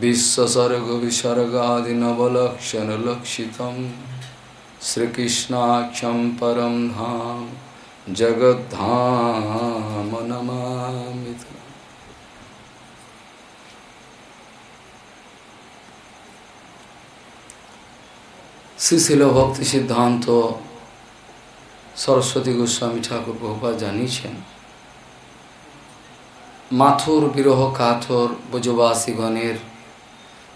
विश्वसर्गविसर्गादिनवलक्षणलक्षितं श्रीकृष्णाक्षं परं धाम जगद्धाम नमामि শ্রীশিল ভক্তি সিদ্ধান্ত সরস্বতী গোস্বামী ঠাকুর বহুপা জানিয়েছেন মাথুর বিরহ কাথর ব্রজবাসীগণের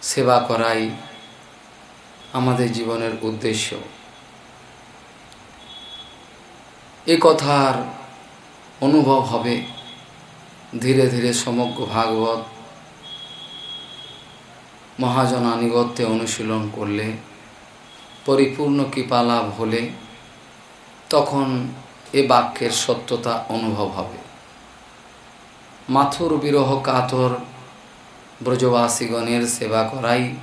সেবা করাই আমাদের জীবনের উদ্দেশ্য। এ কথার অনুভব হবে ধীরে ধীরে সমগ্র ভাগবত মহাজন আনিগত্যে অনুশীলন করলে, পরিপূর্ণ কৃপালাভ হলে তখন এ বাক্যের সত্যতা অনুভব হবে। মাথুর বিরহ কাতর ব্রজবাসীগণের সেবা করাই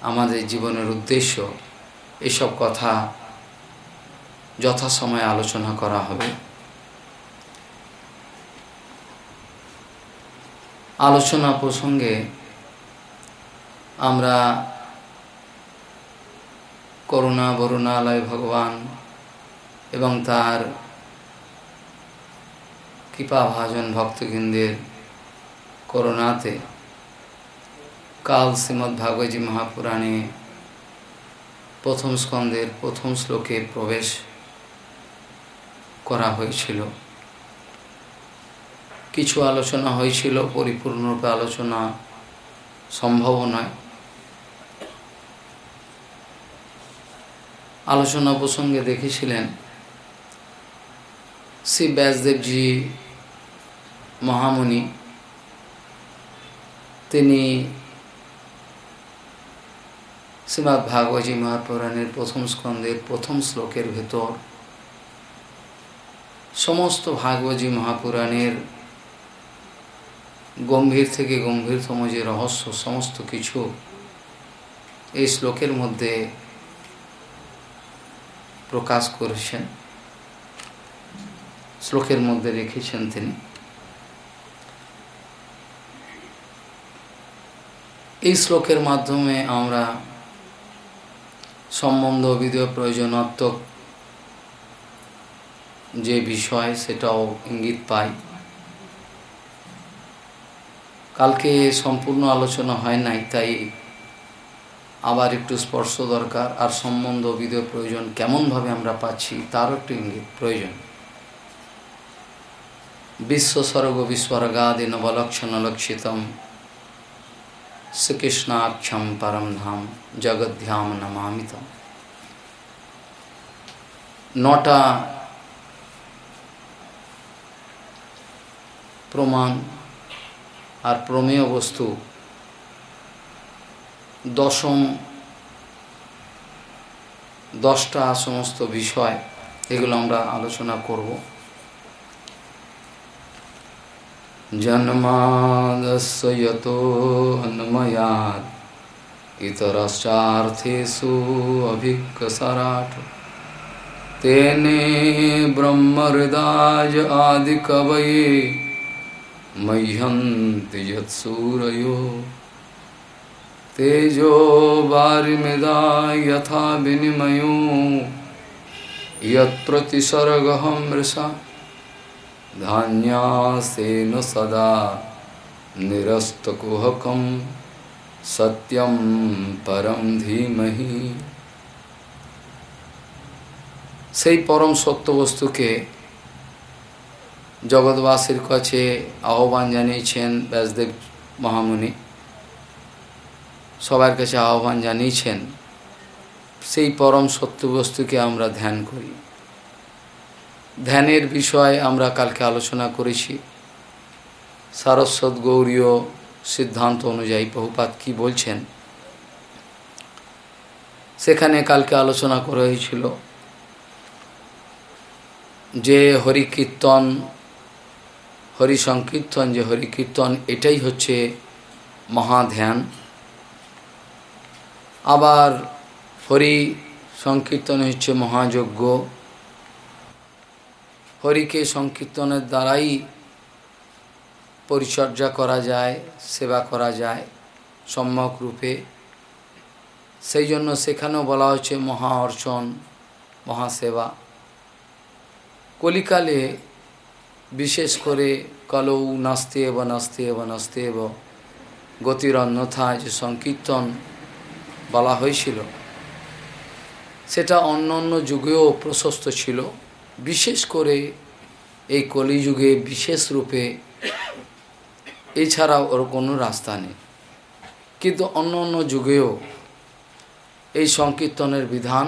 আমাদের জীবনের উদ্দেশ্য। এসব কথা যথাসময়ে আলোচনা করা হবে। আলোচনা প্রসঙ্গে আমরা করুণা বরুণালয় ভগবান এবং তার কৃপাভাজন ভক্তবৃন্দের করুণাতে কাল শ্রীমৎ ভাগবতী মহাপুরাণে প্রথম স্কন্ধের প্রথম শ্লোকে প্রবেশ করা হয়েছিল। কিছু আলোচনা হয়েছিল, পরিপূর্ণরূপে আলোচনা সম্ভব নয়। আলোচনা প্রসঙ্গে দেখেছিলেন শ্রী ব্যাসদেবজি মহামুনি তিনি শ্রীমৎ ভাগবতী মহাপুরাণের প্রথম স্কন্ধের প্রথম শ্লোকের ভেতর। সমস্ত ভাগবতী মহাপুরাণের গম্ভীর থেকে গম্ভীরতম যে রহস্য, সমস্ত কিছু এই শ্লোকের মধ্যে প্রকাশ করেছেন। শ্লোকের মধ্যে রেখেছেন তিনি, এই শ্লোকের মাধ্যমে আমরা সম্বন্ধ বিধেয় প্রয়োজনাত্মক যে বিষয়, সেটাও ইঙ্গিত পাই কালকে সম্পূর্ণ আলোচনা হয় নাই, তাই আবার একটু স্পর্শ দরকার। আর সম্বন্ধ বিধেয় প্রয়োজন কেমনভাবে আমরা পাচ্ছি, তারও একটু ইঙ্গিত প্রয়োজন। বিশ্বস্বর্গ বিস্বর্গাদি নবলক্ষণ লক্ষিতম শ্রীকৃষ্ণাক্ষম পরম ধাম জগদ্ধাম নমামিতম নটা প্রমাণ আর প্রমেয় বস্তু দশম দশটা সমস্ত বিষয় এগুলো আমরা আলোচনা করব जन्मादस्य यतो अन्मयात्। इतरश्चार्थेषु अभिक्सराट् तेने ब्रह्महृदाय आदिकवये मह्यन्ति यत्सूरयो। तेजो वारिमृदा यथा विनिमयो। यत्प्रतिसर्गहमृषा धान्यासेन सदा निरस्तकुहकं सत्यं परम धीमहि সেই পরম সত্য বস্তুকে জগৎবাসীর কাছে আহ্বান জানিয়েছেন ব্যাসদেব মহামুনি সবার কাছে আহ্বান জানিয়েছেন সেই পরম সত্য বস্তুকে আমরা ধ্যান করি ধ্যানের বিষয় আমরা কালকে আলোচনা করেছি। সারস্বত গৌরীয় সিদ্ধান্ত অনুযায়ী বহুপাত কি বলছেন? সেখানে কালকে আলোচনা করা হয়েছিল যে হরি কীর্তন হরি সংকীর্তন যে হরি কীর্তন এটাই হচ্ছে মহাধ্যান। আবার হরি সংকীর্তন হচ্ছে মহাযজ্ঞ। হরিকে সংকীর্তনের দ্বারাই পরিচর্যা করা যায়, সেবা করা যায় সম্যক রূপে। সেই জন্য সেখানেও বলা হচ্ছে মহা অর্চন মহাসেবা কলিকালে বিশেষ করে কলৌ নাস্তে এব নাস্তে এব নাস্তে এব গতির অন্যথায় যে সংকীর্তন বলা হয়েছিল, সেটা অন্য অন্য যুগেও প্রশস্ত ছিল। বিশেষ করে এই কলিযুগে বিশেষ রূপে এছাড়া ওর কোনো রাস্তা নেই। কিন্তু অন্য অন্য যুগেও এই সংকীর্তনের বিধান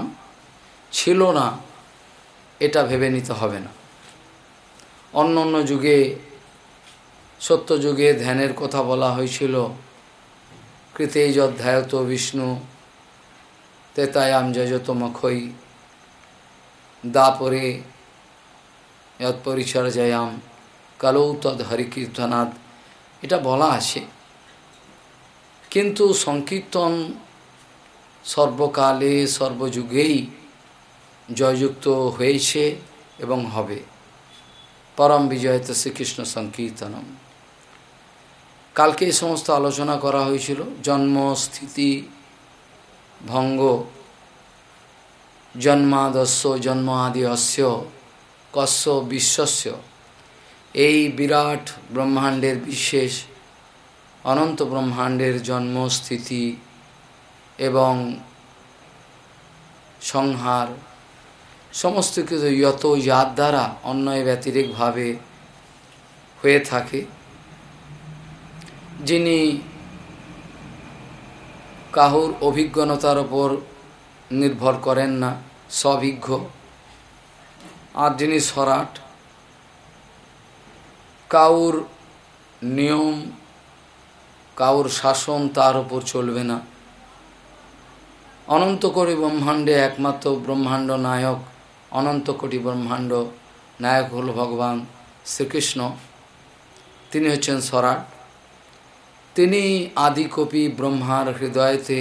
ছিল না, এটা ভেবে নিতে হবে না। অন্য অন্য যুগে, সত্য যুগে ধ্যানের কথা বলা হয়েছিল কৃতেই যধ্যায়ত বিষ্ণু, তেতায়াম যজত মখই দাপরে যৎপরিচর্যায়াম কালৌ তদ হরিকীর্তনাদ এটা বলা আছে। কিন্তু সংকীর্তন সর্বকালে সর্বযুগেই জয়যুক্ত হয়েছে এবং হবে। পরম বিজয়তে শ্রীকৃষ্ণ সংকীর্তনম। কালকে এই সমস্ত আলোচনা করা হয়েছিল। জন্ম, স্থিতি, ভঙ্গ, জন্মাদস্য জন্ম আদি অস্য কস্য বিশ্বস্য। এই বিরাট ব্রহ্মাণ্ডের বিশেষ, অনন্ত ব্রহ্মাণ্ডের জন্ম স্থিতি এবং সংহার, সমস্ত কিছু যত যার দ্বারা অন্যয় ব্যতিরিকভাবে হয়ে থাকে, যিনি কাহুর অভিজ্ঞতার ওপর নির্ভর করেন না সবিজ্ঞ আর যিনি সরাট, কাউর নিয়ম, কাউর শাসন তার ওপর চলবে না। অনন্ত কোটি ব্রহ্মাণ্ডে একমাত্র ব্রহ্মাণ্ড নায়ক অনন্ত কোটি ব্রহ্মাণ্ড নায়ক হল ভগবান শ্রীকৃষ্ণ। তিনি হচ্ছেন সরাট। তিনি আদিকপি ব্রহ্মার হৃদয়তে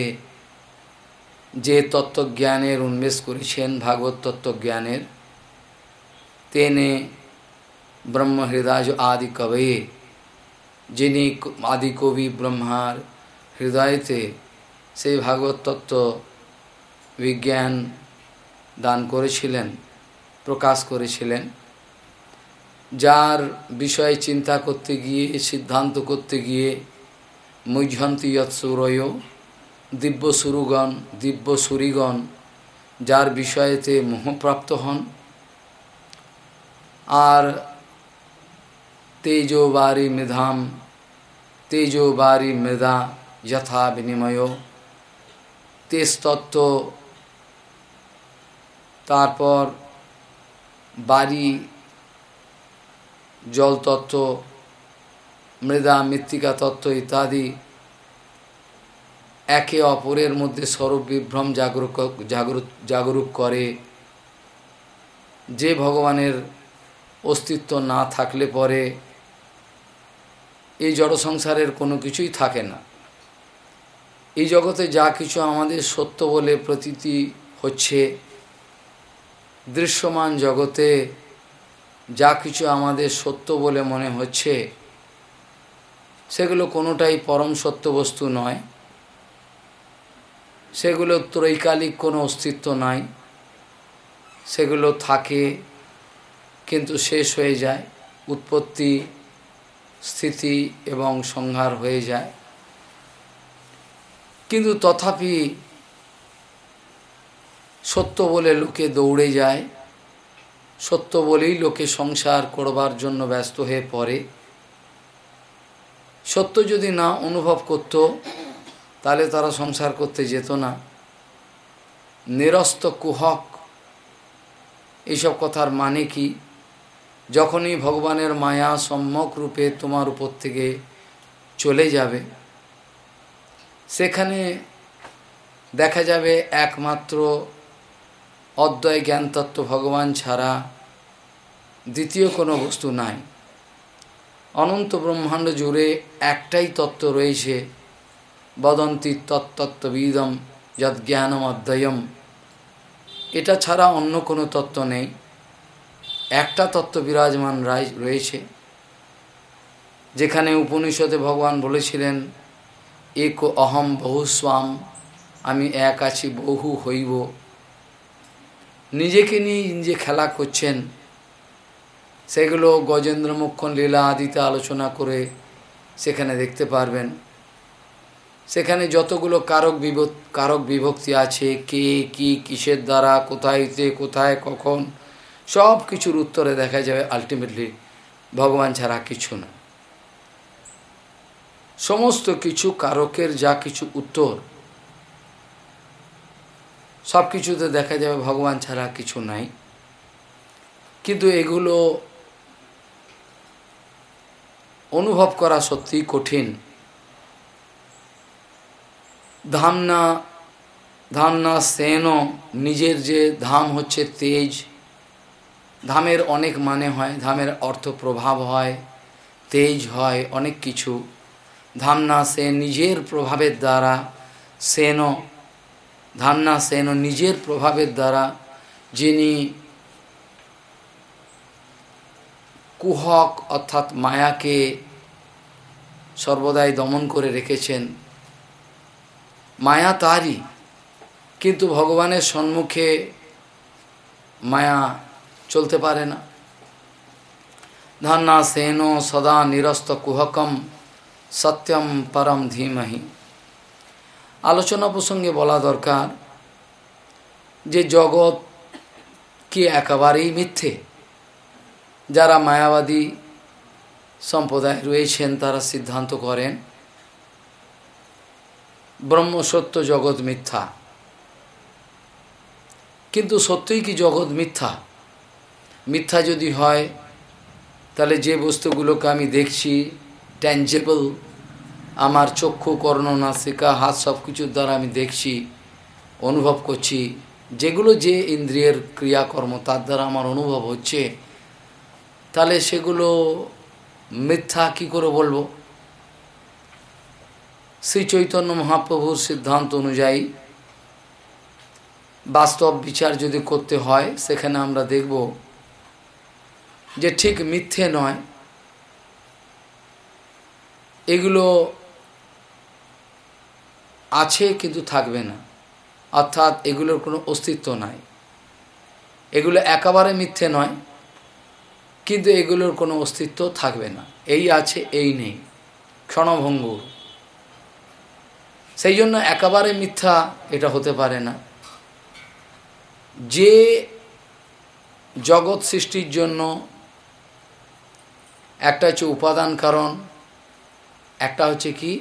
যে তত্ত্বজ্ঞানের উন্মেষ করেছেন, ভাগবত তত্ত্বজ্ঞানের তেনে ব্রহ্মহৃদয় আদি কবে যিনি আদিকবি ব্রহ্মার হৃদয়তে সেই ভাগবত তত্ত্ব বিজ্ঞান দান করেছিলেন প্রকাশ করেছিলেন। যার বিষয়ে চিন্তা করতে গিয়ে, সিদ্ধান্ত করতে গিয়ে মুঝন্তি সুরয় দিব্য সুরুগণ দিব্য সুরিগণ যার বিষয়েতে মোহপ্রাপ্ত হন আর তেজো বারি মৃধাম, তেজো বারি মৃদা যথা বিনিময়। তেজতত্ত্ব তারপর বাড়ি জলতত্ত্ব মৃদা মৃত্তিকা তত্ত্ব ইত্যাদি একে অপরের মধ্যে স্বরূপ বিভ্রম জাগরুক জাগরুক জাগরুক করে। যে ভগবানের অস্তিত্ব না থাকলে পরে এই জড় সংসারের কোনো কিছুই থাকে না। এই জগতে যা কিছু আমাদের সত্য বলে প্রতীতি হচ্ছে, দৃশ্যমান জগতে যা কিছু আমাদের সত্য বলে মনে হচ্ছে, সেগুলো কোনোটাই পরম সত্য বস্তু নয়। সেগুলো ত্রৈকালিক কোনো অস্তিত্ব নাই। সেগুলো থাকে কিন্তু শেষ হয়ে যায়, উৎপত্তি, স্থিতি এবং সংহার হয়ে যায়। কিন্তু তথাপি সত্য বলে লোকে দৌড়ে যায়, সত্য বলেই লোকে সংসার করবার জন্য ব্যস্ত হয়ে পড়ে। সত্য যদি না অনুভব করত, তাহলে তারা সংসার করতে যেত না। নিরস্ত কুহক, এইসব কথার মানে কি? যখনই ভগবানের মায়া সম্যক রূপে তোমার উপর থেকে চলে যাবে, সেখানে দেখা যাবে একমাত্র অদ্বয় জ্ঞানতত্ত্ব ভগবান ছাড়া দ্বিতীয় কোনো বস্তু নাই। অনন্ত ব্রহ্মাণ্ড জুড়ে একটাই তত্ত্ব রয়েছে, বদন্তি তত্ত্ববিদম যজ্ঞানম অধ্যয়ম এটা ছাড়া অন্য কোনো তত্ত্ব নেই। একটা তত্ত্ব বিরাজমান রায় রয়েছে, যেখানে উপনিষদে ভগবান বলেছিলেন, এক অহম বহুস্বাম আমি এক আছি বহু হইব। নিজেকে নিয়ে নিজে খেলা করছেন, সেগুলো গজেন্দ্র মুখ্যন লীলা আদিতে আলোচনা করে সেখানে দেখতে পারবেন। সেখানে যতগুলো কারক বিভক কারক বিভক্তি আছে, কে, কি, কিসের দ্বারা কোথায়তে কোথায়, কখন সব কিছুর উত্তরে দেখা যাবে আলটিমেটলি ভগবান ছাড়া কিছু না। সমস্ত কিছু কারকের যা কিছু উত্তর সব কিছুতে দেখা যাবে ভগবান ছাড়া কিছু নাই। কিন্তু এগুলো অনুভব করা সত্যিই কঠিন। ধামনা ধামনা সেনও নিজের যে ধাম হচ্ছে তেজ ধামের অনেক মানে হয়, ধামের অর্থ প্রভাব হয়, তেজ হয়, অনেক কিছু। ধামনা সেন নিজের প্রভাবের দ্বারা সেন ধামনা সেন নিজের প্রভাবের দ্বারা যিনি কুহক অর্থাৎ মায়াকে সর্বদাই দমন করে রেখেছেন। মায়া তারই, কিন্তু ভগবানের সম্মুখে মায়া চলতে পারে না। ধন্না সেন সদা নিরস্ত কুহকম সত্যম পরম ধীমহি। আলোচনা প্রসঙ্গে বলা দরকার যে জগৎ কি একেবারেই মিথ্যে? যারা মায়াবাদী সম্প্রদায় রয়েছেন, তারা সিদ্ধান্ত করেন ব্রহ্মসত্য জগৎ মিথ্যা। কিন্তু সত্যই কি জগৎ মিথ্যা? মিথ্যা যদি হয়, তাহলে যে বস্তুগুলোকে আমি দেখছি ট্যাঞ্জেবল আমার চক্ষু, কর্ণ, নাসিকা, হাত সব কিছুর দ্বারা আমি দেখছি, অনুভব করছি, যেগুলো যে ইন্দ্রিয়ের ক্রিয়াকর্ম, তার দ্বারা আমার অনুভব হচ্ছে, তাহলে সেগুলো মিথ্যা কি করে বলব? শ্রী চৈতন্য মহাপ্রভুর সিদ্ধান্ত অনুযায়ী বাস্তব বিচার যদি করতে হয়, সেখানে আমরা দেখব যে ঠিক মিথ্যে নয়। এগুলো আছে কিন্তু থাকবে না। অর্থাৎ এগুলোর কোনো অস্তিত্ব নাই। এগুলো একেবারে মিথ্যে নয়, কিন্তু এগুলোর কোনো অস্তিত্ব থাকবে না। এই আছে, এই নেই। ক্ষণভঙ্গুর। সেই জন্য একেবারে মিথ্যা এটা হতে পারে না। যে জগৎ সৃষ্টির জন্য একটা হচ্ছে উপাদান কারণ, একটা হচ্ছে কি?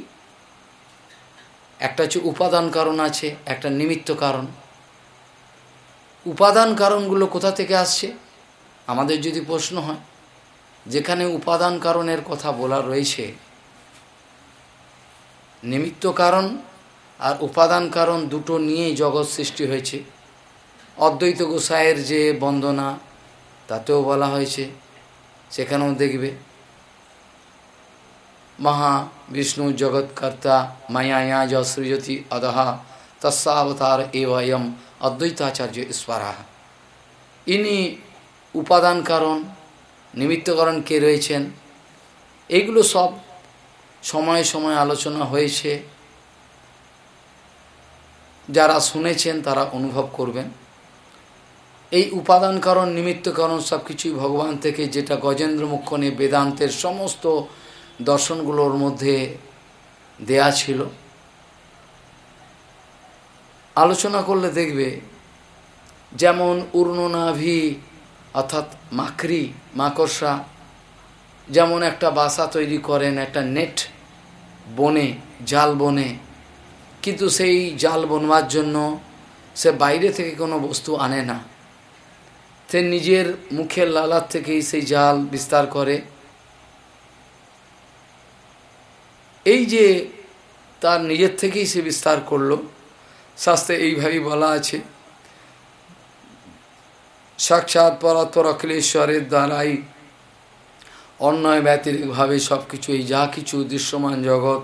একটা হচ্ছে উপাদান কারণ আছে, একটা নিমিত্ত কারণ। উপাদান কারণগুলো কোথা থেকে আসছে? আমাদের যদি প্রশ্ন হয়, যেখানে উপাদান কারণের কথা বলা রয়েছে, নিমিত্ত কারণ আর উপাদান কারণ দুটো নিয়েই জগৎ সৃষ্টি হয়েছে। অদ্বৈত গোসাইয়ের যে বন্দনা, তাতেও বলা হয়েছে, সেখানেও দেখবে মহা বিষ্ণু জগৎকর্তা মায়ায়া য সৃজতি অদহা তস্যাবতার এবয়ম অদ্বৈতাচার্য ঈশ্বরা। ইনি উপাদান কারণ নিমিত্তকরণ কে রয়েছেন? এইগুলো সব সময়ে সময়ে আলোচনা হয়েছে। যারা শুনেছেন তারা অনুভব করবেন। এই উপাদান কারণ নিমিত্ত কারণ সব কিছুই ভগবান থেকে যেটা গজেন্দ্র মুখ্যনে বেদান্তের সমস্ত দর্শনগুলোর মধ্যে দেয়া ছিল। আলোচনা করলে দেখবে, যেমন উর্ণনাভি অর্থাৎ মাকড়ি মাকড়সা, যেমন একটা বাসা তৈরি করেন একটা নেট বনে, জাল বনে, কিন্তু সেই জাল বনবার জন্য সে বাইরে থেকে কোনো বস্তু আনে না। সে নিজের মুখের লালার থেকেই সেই জাল বিস্তার করে। এই যে তার নিজের থেকেই সে বিস্তার করল শাস্ত্রে এইভাবেই বলা আছে, সাক্ষাৎ পরাত্পর অখিলেশ্বরের দ্বারাই অন্যয় ব্যতিরিকভাবে সব কিছু এই যা কিছু দৃশ্যমান জগৎ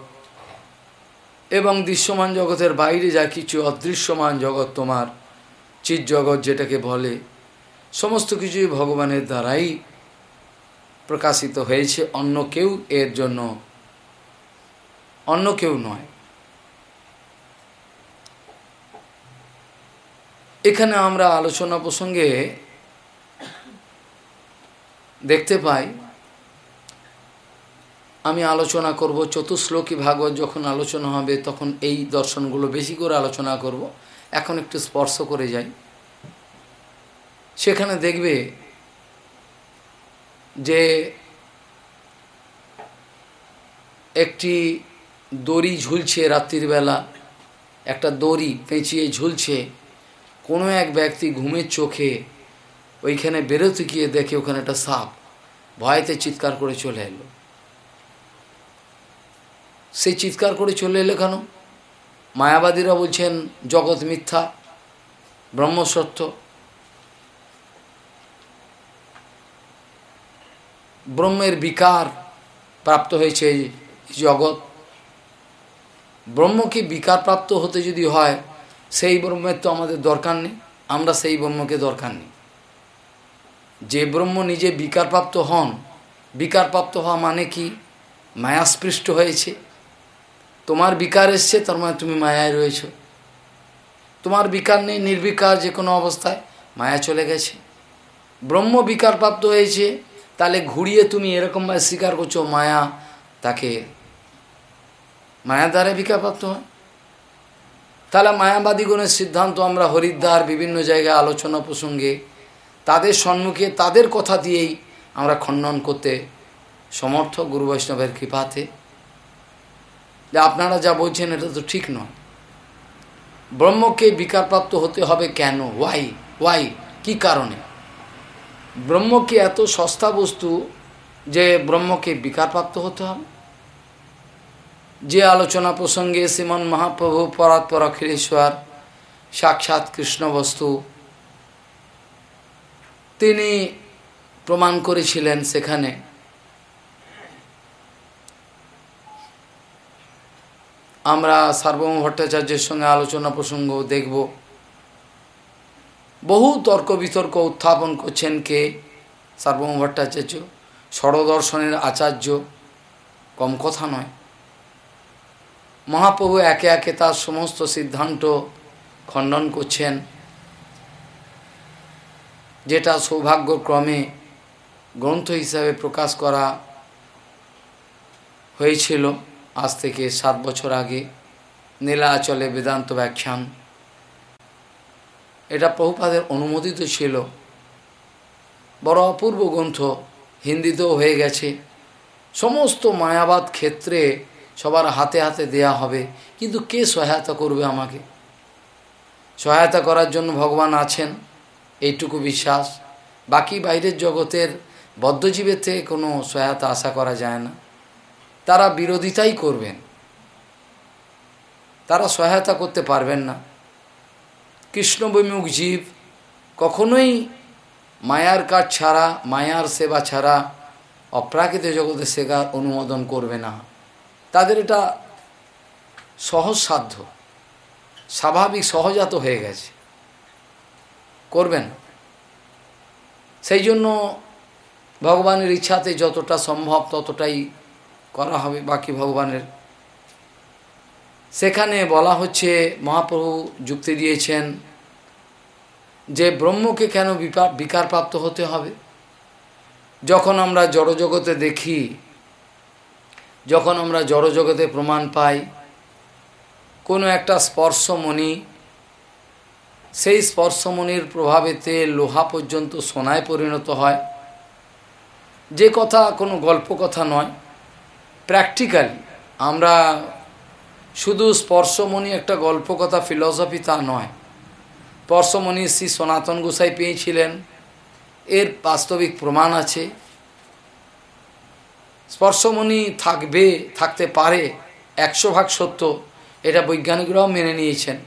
এবং দৃশ্যমান জগতের বাইরে যা কিছু অদৃশ্যমান জগৎ তোমার চিৎ জগৎ যেটাকে বলে, সমস্ত কিছুই ভগবানের দ্বারাই প্রকাশিত হয়েছে, অন্য কেউ এর জন্য অন্য কেউ নয়। এখানে আমরা আলোচনা প্রসঙ্গে দেখতে পাই, আমি আলোচনা করব চতুশ্লোকী ভাগবত যখন আলোচনা হবে তখন এই দর্শনগুলো বেশি করে আলোচনা করব। এখন একটু স্পর্শ করে যাই। সেখানে দেখবে যে একটি দড়ি ঝুলছে রাত্রির বেলা। একটা দড়ি পেঁচিয়ে ঝুলছে। কোনো এক ব্যক্তি ঘুমের চোখে ওইখানে বেরোতে গিয়ে দেখে ওখানে একটা সাপ ভয়েতে চিৎকার করে চলে এলো। সেই চিৎকার করে চলে এলো কেন? মায়াবাদীরা বলছেন, জগৎ মিথ্যা, ব্রহ্মসত্য। ব্রহ্মের বিকার প্রাপ্ত হয়েছে জগৎ। ব্রহ্ম কি বিকার প্রাপ্ত হতে যদি হয়, সেই ব্রহ্মের তো আমাদের দরকার নেই। আমরা সেই ব্রহ্মকে দরকার নেই। যে ব্রহ্ম নিজে বিকারপ্রাপ্ত হন, বিকারপ্রাপ্ত হওয়া মানে কি? মায়াস্পৃষ্ট হয়েছে। তোমার বিকার এসছে, তার মানে তুমি মায়ায় রয়েছ। তোমার বিকার নেই, নির্বিকার যে কোনো অবস্থায় মায়া চলে গেছে। ব্রহ্ম বিকারপ্রাপ্ত হয়েছে, তাহলে ঘুরিয়ে তুমি এরকমভাবে স্বীকার করছ, মায়া তাকে মায়া দ্বারা বিকারপ্রাপ্ত হয়। তাহলে মায়াবাদীগণের সিদ্ধান্ত আমরা হরিদ্বার, বিভিন্ন জায়গায় আলোচনা প্রসঙ্গে তাদের সম্মুখে তাদের কথা দিয়েই আমরা খণ্ডন করতে সমর্থ গুরু বৈষ্ণবের কৃপাতে। যে আপনারা যা বলছেন, এটা তো ঠিক নয়। ব্রহ্মকে বিকারপ্রাপ্ত হতে হবে কেন? ওয়াই ওয়াই কি কারণে? ব্রহ্মকে এত সস্তা বস্তু যে ব্রহ্মকে বিকারপ্রাপ্ত হতে হবে। যে আলোচনা প্রসঙ্গে শ্রীমন মহাপ্রভু পরাৎপর অখিলেশ্বর সাক্ষাৎ কৃষ্ণ বস্তু তিনি প্রমাণ করেছিলেন সেখানে। আমরা সার্বভৌম ভট্টাচার্যের সঙ্গে আলোচনা প্রসঙ্গ দেখব। বহু তর্ক বিতর্ক উত্থাপন করছেন কে? সার্বভৌম ভট্টাচার্য, ষড়দর্শনের আচার্য, কম কথা নয়। মহাপ্রভু একে একে তার সমস্ত সিদ্ধান্ত খণ্ডন করছেন, যেটা সৌভাগ্যক্রমে গ্রন্থ হিসাবে প্রকাশ করা হয়েছিল আজ থেকে সাত বছর আগে, নীলাচলে বেদান্ত ব্যাখ্যান। এটা প্রভুপাদের অনুমোদিত ছিল। বড় অপূর্ব গ্রন্থ হিন্দিতেও হয়ে গেছে। সমস্ত মায়াবাদ ক্ষেত্রে সবার হাতে হাতে দেয়া হবে। কিন্তু কে সহায়তা করবে আমাকে? সহায়তা করার জন্য ভগবান আছেন, এইটুকু বিশ্বাস। বাকি বাইরের জগতের বদ্ধজীবের থেকে কোনো সহায়তা আশা করা যায় না। তারা বিরোধিতাই করবেন। তারা সহায়তা করতে পারবেন না। কৃষ্ণবৈমুখ জীব কখনোই মায়ার কাজ ছাড়া, মায়ার সেবা ছাড়া অপ্রাকৃত জগতে সেবার অনুমোদন করবে না। তাদের এটা সহজ সাধ্য স্বাভাবিক সহজাত হয়ে গেছে। করবেন। সেই জন্য ভগবানের ইচ্ছাতে যতটা সম্ভব ততটাই করা হবে, বাকি ভগবানের। সেখানে বলা হচ্ছে, মহাপ্রভু যুক্তি দিয়েছেন যে ব্রহ্মকে কেন বিকারপ্রাপ্ত হতে হবে? যখন আমরা জড়জগতে দেখি যখন আমরা জড়জগতে প্রমাণ পাই, কোনো একটা স্পর্শমণি, সেই স্পর্শমণির প্রভাবেতে লোহা পর্যন্ত সোনায় পরিণত হয়। যে কথা কোনো গল্প কথা নয়, প্র্যাকটিক্যালি আমরা শুধু স্পর্শমণি একটা গল্প কথা, ফিলসফি তা নয়। স্পর্শমণি শ্রী সনাতন গোসাই পেয়েছিলেন, এর বাস্তবিক প্রমাণ আছে। স্পর্শমণি থাকবে, থাকতে পারে, একশো ভাগ সত্য। এটা বৈজ্ঞানিকরাও মেনে নিয়েছেন।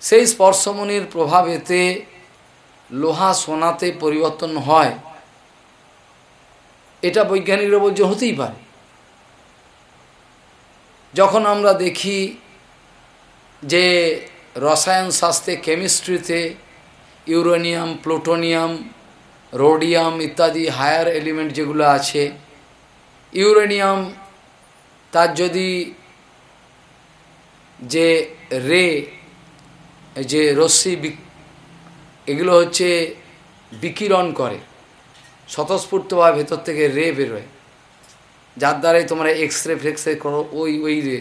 সেই স্পর্শমণির প্রভাবেতে লোহা সোনাতে পরিবর্তন হয়। এটা বৈজ্ঞানিকরা বলছে হতেই পারে। যখন আমরা দেখি যে রসায়ন শাস্ত্রে কেমিস্ট্রিতে ইউরেনিয়াম, প্লুটোনিয়াম রোডিয়াম ইত্যাদি হায়ার এলিমেন্ট যেগুলো আছে ইউরেনিয়াম তার যদি যে রে যে রশ্মি এগুলো হচ্ছে বিকিরণ করে, স্বতঃস্ফূর্তভাবে ভেতর থেকে রে বেরোয়। যার দ্বারাই তোমরা এক্স রে ফেক্স রে করো, ওই ওই রে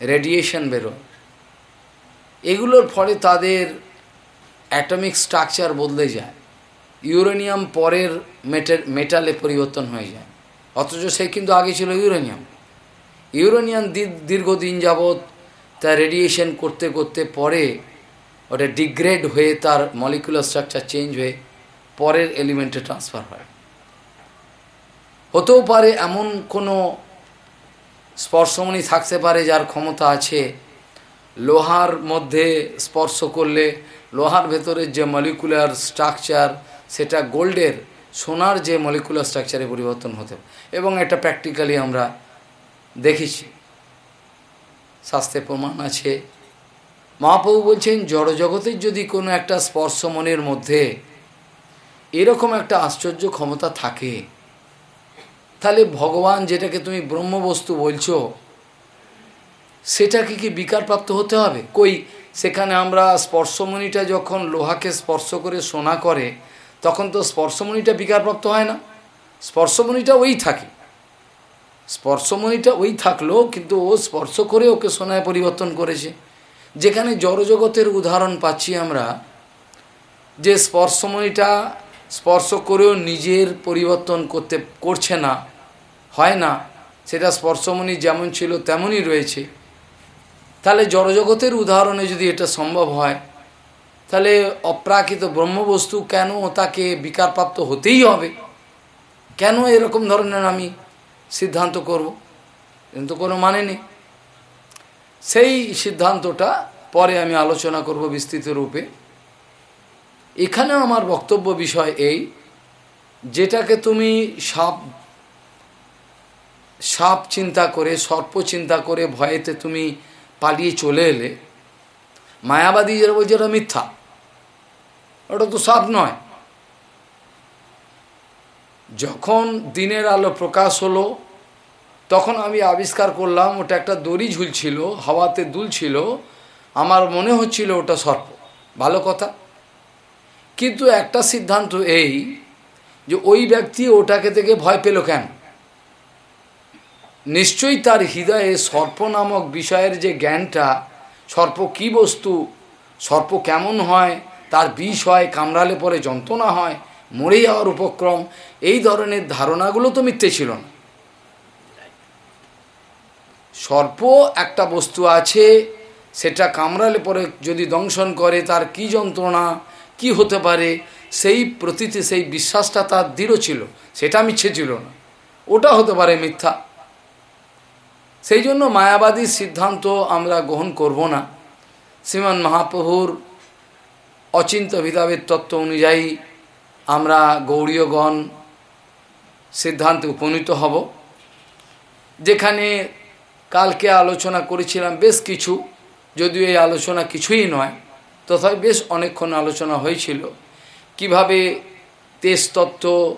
রেডিয়েশন বেরোয়। এগুলোর ফলে তাদের অ্যাটমিক স্ট্রাকচার বদলে যায়। ইউরেনিয়াম পরের মেটের মেটালে পরিবর্তন হয়ে যায়। অথচ সে কিন্তু আগে ছিল ইউরেনিয়াম। ইউরেনিয়াম দীর্ঘদিন যাবৎ তার রেডিয়েশন করতে করতে পরে ওটা ডিগ্রেড হয়ে তার মলিকুলার স্ট্রাকচার চেঞ্জ হয়ে পরের এলিমেন্টে ট্রান্সফার হয়। হতেও পারে এমন কোনো স্পর্শমণি থাকতে পারে যার ক্ষমতা আছে। লোহার মধ্যে স্পর্শ করলে, লোহার ভেতরের যে মলিকুলার স্ট্রাকচার সেটা গোল্ডের সোনার যে মলিকুলার স্ট্রাকচারে পরিবর্তন হতে এবং এটা প্র্যাকটিক্যালি আমরা দেখেছি। শাস্ত্রে প্রমাণ আছে। মহাপ্রভু বলছেন, জড়জগতের যদি কোনো একটা স্পর্শ মনের মধ্যে এরকম একটা আশ্চর্য ক্ষমতা থাকে, তাহলে ভগবান যেটাকে তুমি ব্রহ্মবস্তু বলছো, সেটাকে কি বিকারপ্রাপ্ত হতে হবে? কই, সেখানে আমরা স্পর্শমণিটা যখন লোহাকে স্পর্শ করে সোনা করে তখন তো স্পর্শমণিটা বিকারপ্রাপ্ত হয় না। স্পর্শমণিটা ওই থাকে। স্পর্শমণিটা ওই থাকল, কিন্তু ও স্পর্শ করে ওকে সোনায় পরিবর্তন করেছে। যেখানে জড়জগতের উদাহরণ পাচ্ছি আমরা, যে স্পর্শমণিটা স্পর্শ করেও নিজের পরিবর্তন করতে, করছে না, হয় না, সেটা স্পর্শমণি যেমন ছিল তেমনই রয়েছে। তাহলে জড়জগতের উদাহরণে যদি এটা সম্ভব হয় তাহলে অপ্রাকৃত ব্রহ্মবস্তু কেন তাকে বিকারপ্রাপ্ত হতেই হবে? কেন এরকম ধরনের আমি সিদ্ধান্ত করব? কিন্তু কোনো মানে নেই। সেই সিদ্ধান্তটা পরে আমি আলোচনা করব বিস্তৃত রূপে। এখানে আমার বক্তব্য বিষয় এই, যেটাকে তুমি সাপ সাপ চিন্তা করে, সর্প চিন্তা করে ভয়েতে তুমি পালিয়ে চলে এলে, মায়াবাদী যেটা মিথ্যা। ওটা তো সাপ নয়। যখন দিনের আলো প্রকাশ হলো, তখন আমি আবিষ্কার করলাম, ওটা একটা দড়ি ঝুলছিল, হাওয়াতে দুলছিল, আমার মনে হচ্ছিল ওটা সর্প। ভালো কথা। কিন্তু একটা সিদ্ধান্ত এই যে ওই ব্যক্তি ওটাকে থেকে ভয় পেল কেন? নিশ্চয়ই তার হৃদয়ে সর্প নামক বিষয়ের যে জ্ঞানটা, সর্প কি বস্তু, সর্প কেমন হয় তার বিষ হয়, কামড়ালে পরে যন্ত্রণা হয়, মরে যাওয়ার উপক্রম, এই ধরনের ধারণাগুলো তো মিথ্যে ছিল না। সর্প একটা বস্তু আছে, সেটা কামড়ালে পরে যদি দংশন করে, তার কি যন্ত্রণা, কি হতে পারে, সেই প্রতীতি, সেই বিশ্বাসটা তার দৃঢ় ছিল, সেটা মিথ্যে ছিল না। ওটা হতে পারে মিথ্যা। সেই জন্য মায়াবাদীর সিদ্ধান্ত আমরা গ্রহণ করব না। শ্রীমান মহাপ্রভুর অচিন্ত বিধাবের তত্ত্ব অনুযায়ী আমরা গৌরীয়গণ সিদ্ধান্তে উপনীত হব। যেখানে কালকে আলোচনা করেছিলাম বেশ কিছু, যদিও এই আলোচনা কিছুই নয়, তথাপি বেশ অনেকক্ষণ আলোচনা হয়েছিল। কীভাবে তেজতত্ত্ব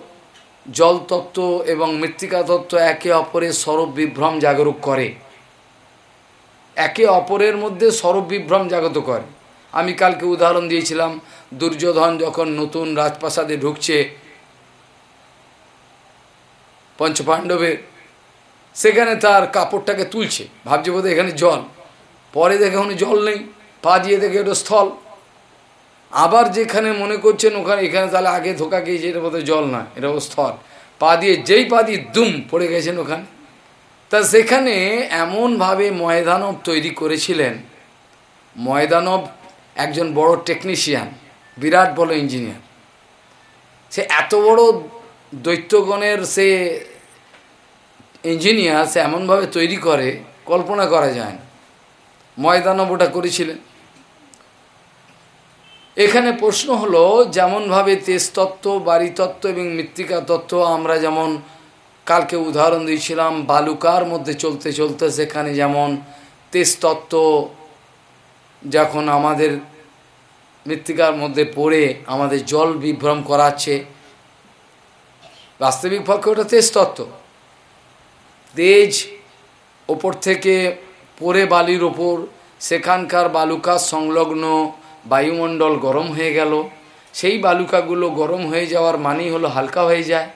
জলতত্ত্ব এবং মৃত্তিকা তত্ত্ব একে অপরের স্বরূপ বিভ্রম জাগরুক করে। একে অপরের মধ্যে স্বরূপ বিভ্রম জাগত করে। আমি কালকে উদাহরণ দিয়েছিলাম, দুর্যোধন যখন নতুন রাজপ্রাসাদে ঢুকছে পঞ্চপাণ্ডবের, সেখানে তার কাপড়টাকে তুলছে। ভাবছে বোধ এখানে জল। পরে দেখে ওখানে জল নেই, পা দিয়ে দেখে ওটা স্থল। আবার যেখানে মনে করছেন ওখানে, এখানে তাহলে আগে ধোকা গিয়েছে এটা বোধহয় জল না, এটা স্থল। পা দিয়ে, যেই পা দিয়ে দুম পড়ে গেছেন ওখানে। তা সেখানে এমনভাবে ময়দানব তৈরি করেছিলেন। ময়দানব একজন বড় টেকনিশিয়ান বিরাট বড় ইঞ্জিনিয়ার সে এত বড় দৈত্যগণের সে ইঞ্জিনিয়ার সে এমনভাবে তৈরি করে, কল্পনা করা যায় না। ময়দানব করেছিলেন। এখানে প্রশ্ন হলো, যেমনভাবে তেজতত্ত্ব বাড়িতত্ত্ব এবং মৃত্তিকা তত্ত্ব আমরা যেমন কালকে উদাহরণ দিয়েছিলাম, বালুকার মধ্যে চলতে চলতে সেখানে যেমন তেজতত্ত্ব যখন আমাদের মৃত্তিকার মধ্যে পড়ে আমাদের জল বিভ্রম করাচ্ছে, বাস্তবিক পক্ষে ওটা তেজতত্ত্ব তেজ ওপর থেকে পরে বালির ওপর, সেখানকার বালুকা সংলগ্ন বায়ুমণ্ডল গরম হয়ে গেল। সেই বালুকাগুলো গরম হয়ে যাওয়ার মানেই হলো হালকা হয়ে যায়,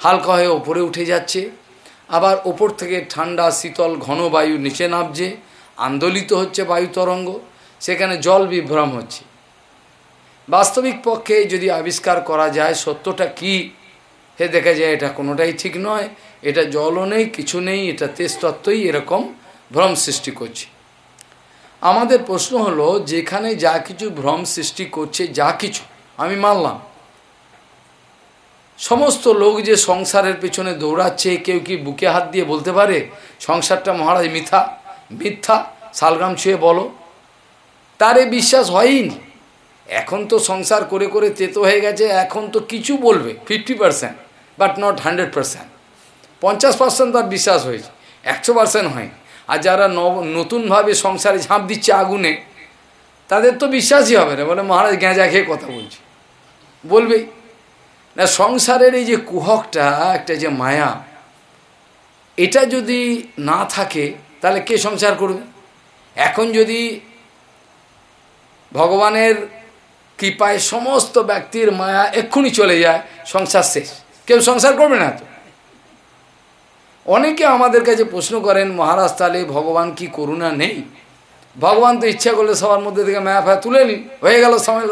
হালকা হয়ে ওপরে উঠে যাচ্ছে। আবার ওপর থেকে ঠান্ডা, শীতল, ঘন বায়ু নিচে নামছে। আন্দোলিত হচ্ছে বায়ু তরঙ্গ, সেখানে জল বিভ্রম হচ্ছে। বাস্তবিক পক্ষে যদি আবিষ্কার করা যায়, সত্যটা কি হে দেখা যায় এটা কোনোটাই ঠিক নয়। এটা জলও নেই, কিছু নেই, এটা তেজতত্ত্বই এরকম ভ্রম সৃষ্টি করছে। আমাদের প্রশ্ন হলো, যেখানে যা কিছু ভ্রম সৃষ্টি করছে, যা কিছু, আমি মানলাম। সমস্ত লোক যে সংসারের পেছনে দৌড়াচ্ছে, কেউ কি বুকে হাত দিয়ে বলতে পারে, সংসারটা মহারাজ মিথ্যা? মিথ্যা? শালগ্রাম ছুঁয়ে বলো। তার এ বিশ্বাস হয়ইনি। এখন তো সংসার করে করে তেতো হয়ে গেছে, এখন তো কিছু বলবে fifty percent but not hundred percent পঞ্চাশ পার্সেন্ট তার বিশ্বাস হয়েছে, একশো পার্সেন্ট হয়নি। আর যারা নব, নতুনভাবে সংসারে ঝাঁপ দিচ্ছে আগুনে, তাদের তো বিশ্বাসই হবে না, বলে মহারাজ গেঁজা খেয়ে কথা বলছে। বলবেই। না, সংসারের এই যে কুহকটা, একটা যে মায়া, এটা যদি না থাকে, তাহলে কে সংসার করবে? এখন যদি ভগবানের কৃপায় সমস্ত ব্যক্তির মায়া এক্ষুনি চলে যায়, সংসার শেষ। কেউ সংসার করবে না তো। অনেকে আমাদের কাছে প্রশ্ন করেন, মহারাজ, তাহলে ভগবান কি করুণা নেই? ভগবান তো ইচ্ছা করলে সবার মধ্যে থেকে মায়া ফায়া তুলে নিন। হয়ে গেল সময়।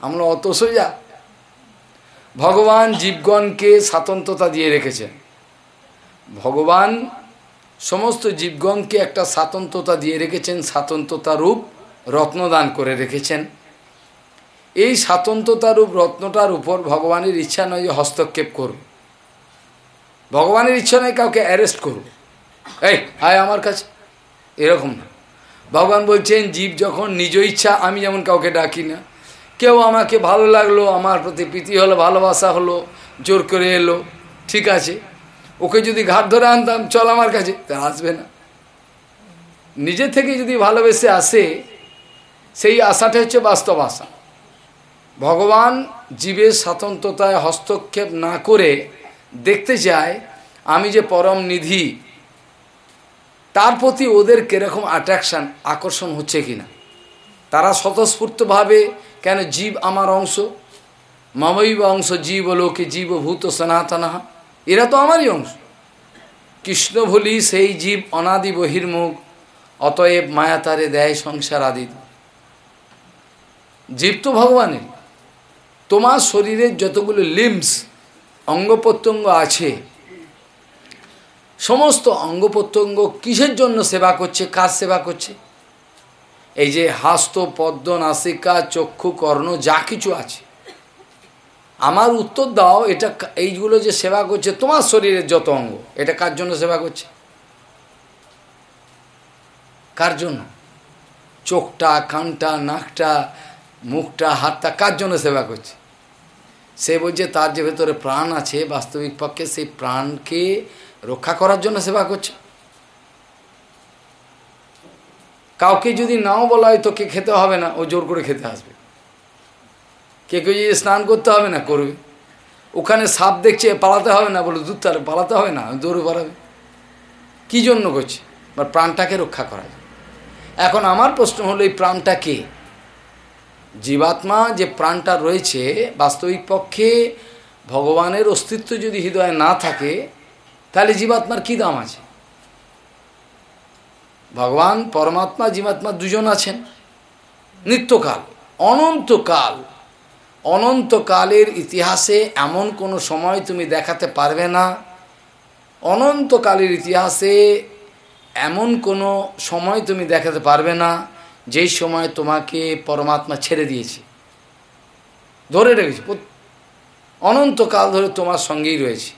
আমরা অত সোজা। ভগবান জীবগণকে স্বাতন্ত্রতা দিয়ে রেখেছেন। ভগবান সমস্ত জীবগণকে একটা স্বাতন্ত্রতা দিয়ে রেখেছেন, স্বাতন্ত্রতা রূপ রত্নদান করে রেখেছেন। এই স্বাতন্ত্রতা রূপ রত্নটার উপর ভগবানের ইচ্ছা নয় যে হস্তক্ষেপ করবে ভগবানের ইচ্ছা নয় কাউকে অ্যারেস্ট করবে এই, আয় আমার কাছে। এরকম না। ভগবান বলছেন, জীব যখন নিজ ইচ্ছা, আমি যেমন কাউকে ডাকি না। কেউ আমাকে ভালো লাগল, আমার প্রতি প্রীতি হলো, ভালোবাসা হলো, জোর করে এলো, ঠিক আছে। ওকে যদি ঘাট ধরে আনতাম, চল আমার কাছে। তা আসবে না। নিজে থেকে যদি ভালোবেসে আসে, সেই আশাটা হচ্ছে বাস্তব আশা। ভগবান জীবের স্বাতন্ত্রতায় হস্তক্ষেপ না করে দেখতে চায়, আমি যে পরম নিধি, তার প্রতি ওদের কীরকম অ্যাট্রাকশান আকর্ষণ হচ্ছে কিনা? তারা স্বতঃস্ফূর্তভাবে কেন জীব আমার অংশ? মমৈব অংশ জীব লোকে জীবভূত সনাতনা। এরা তো আমারই অংশ। কৃষ্ণ ভুলি সেই জীব অনাদি বহির্মুখ, অতএব মায়া তারে দেয় সংসার আদি জীব তো ভগবানের। তোমার শরীরের যতগুলো লিমস অঙ্গ প্রত্যঙ্গ আছে, সমস্ত অঙ্গ প্রত্যঙ্গ কিসের জন্য সেবা করছে, কার সেবা করছে? এই যে হাস্ত, পদ্ম, নাসিকা, চক্ষু, কর্ণ, যা কিছু আছে। আমার উত্তর দাও, এটা এইগুলো যে সেবা করছে, তোমার শরীরের যত অঙ্গ, এটা কার জন্য সেবা করছে? কার জন্য? চোখটা, কানটা, নাকটা, মুখটা, হাতটা কার জন্য সেবা করছে? সে বলছে, তার যে ভেতরে প্রাণ আছে, বাস্তবিক পক্ষে সেই প্রাণকে রক্ষা করার জন্য সেবা করছে। কাউকে যদি নাও বলা হয়, তোকে খেতে হবে না, ও জোর করে খেতে আসবে। কে কেউ যদি স্নান করতে হবে না করবে? ওখানে সাপ দেখছে, পালাতে হবে না বলে দুধ তার পালাতে হবে না? দৌড়ে পালাবে। কী জন্য করছে? বা প্রাণটাকে রক্ষা করা যায়। এখন আমার প্রশ্ন হলো, এই প্রাণটা কে? জীবাত্মা যে প্রাণটা রয়েছে, বাস্তবিক পক্ষে ভগবানের অস্তিত্ব যদি হৃদয়ে না থাকে, তাহলে জীবাত্মার কী দাম আছে? ভগবান, পরমাত্মা, জীবাত্মা দুজন আছেন। নিত্যকাল, অনন্তকাল অনন্তকালের ইতিহাসে এমন কোনো সময় তুমি দেখাতে পারবে না। অনন্তকালের ইতিহাসে এমন কোনো সময় তুমি দেখাতে পারবে না, যেই সময় তোমাকে পরমাত্মা ছেড়ে দিয়েছে। ধরে রেখেছে অনন্তকাল ধরে তোমার সঙ্গেই রয়েছে।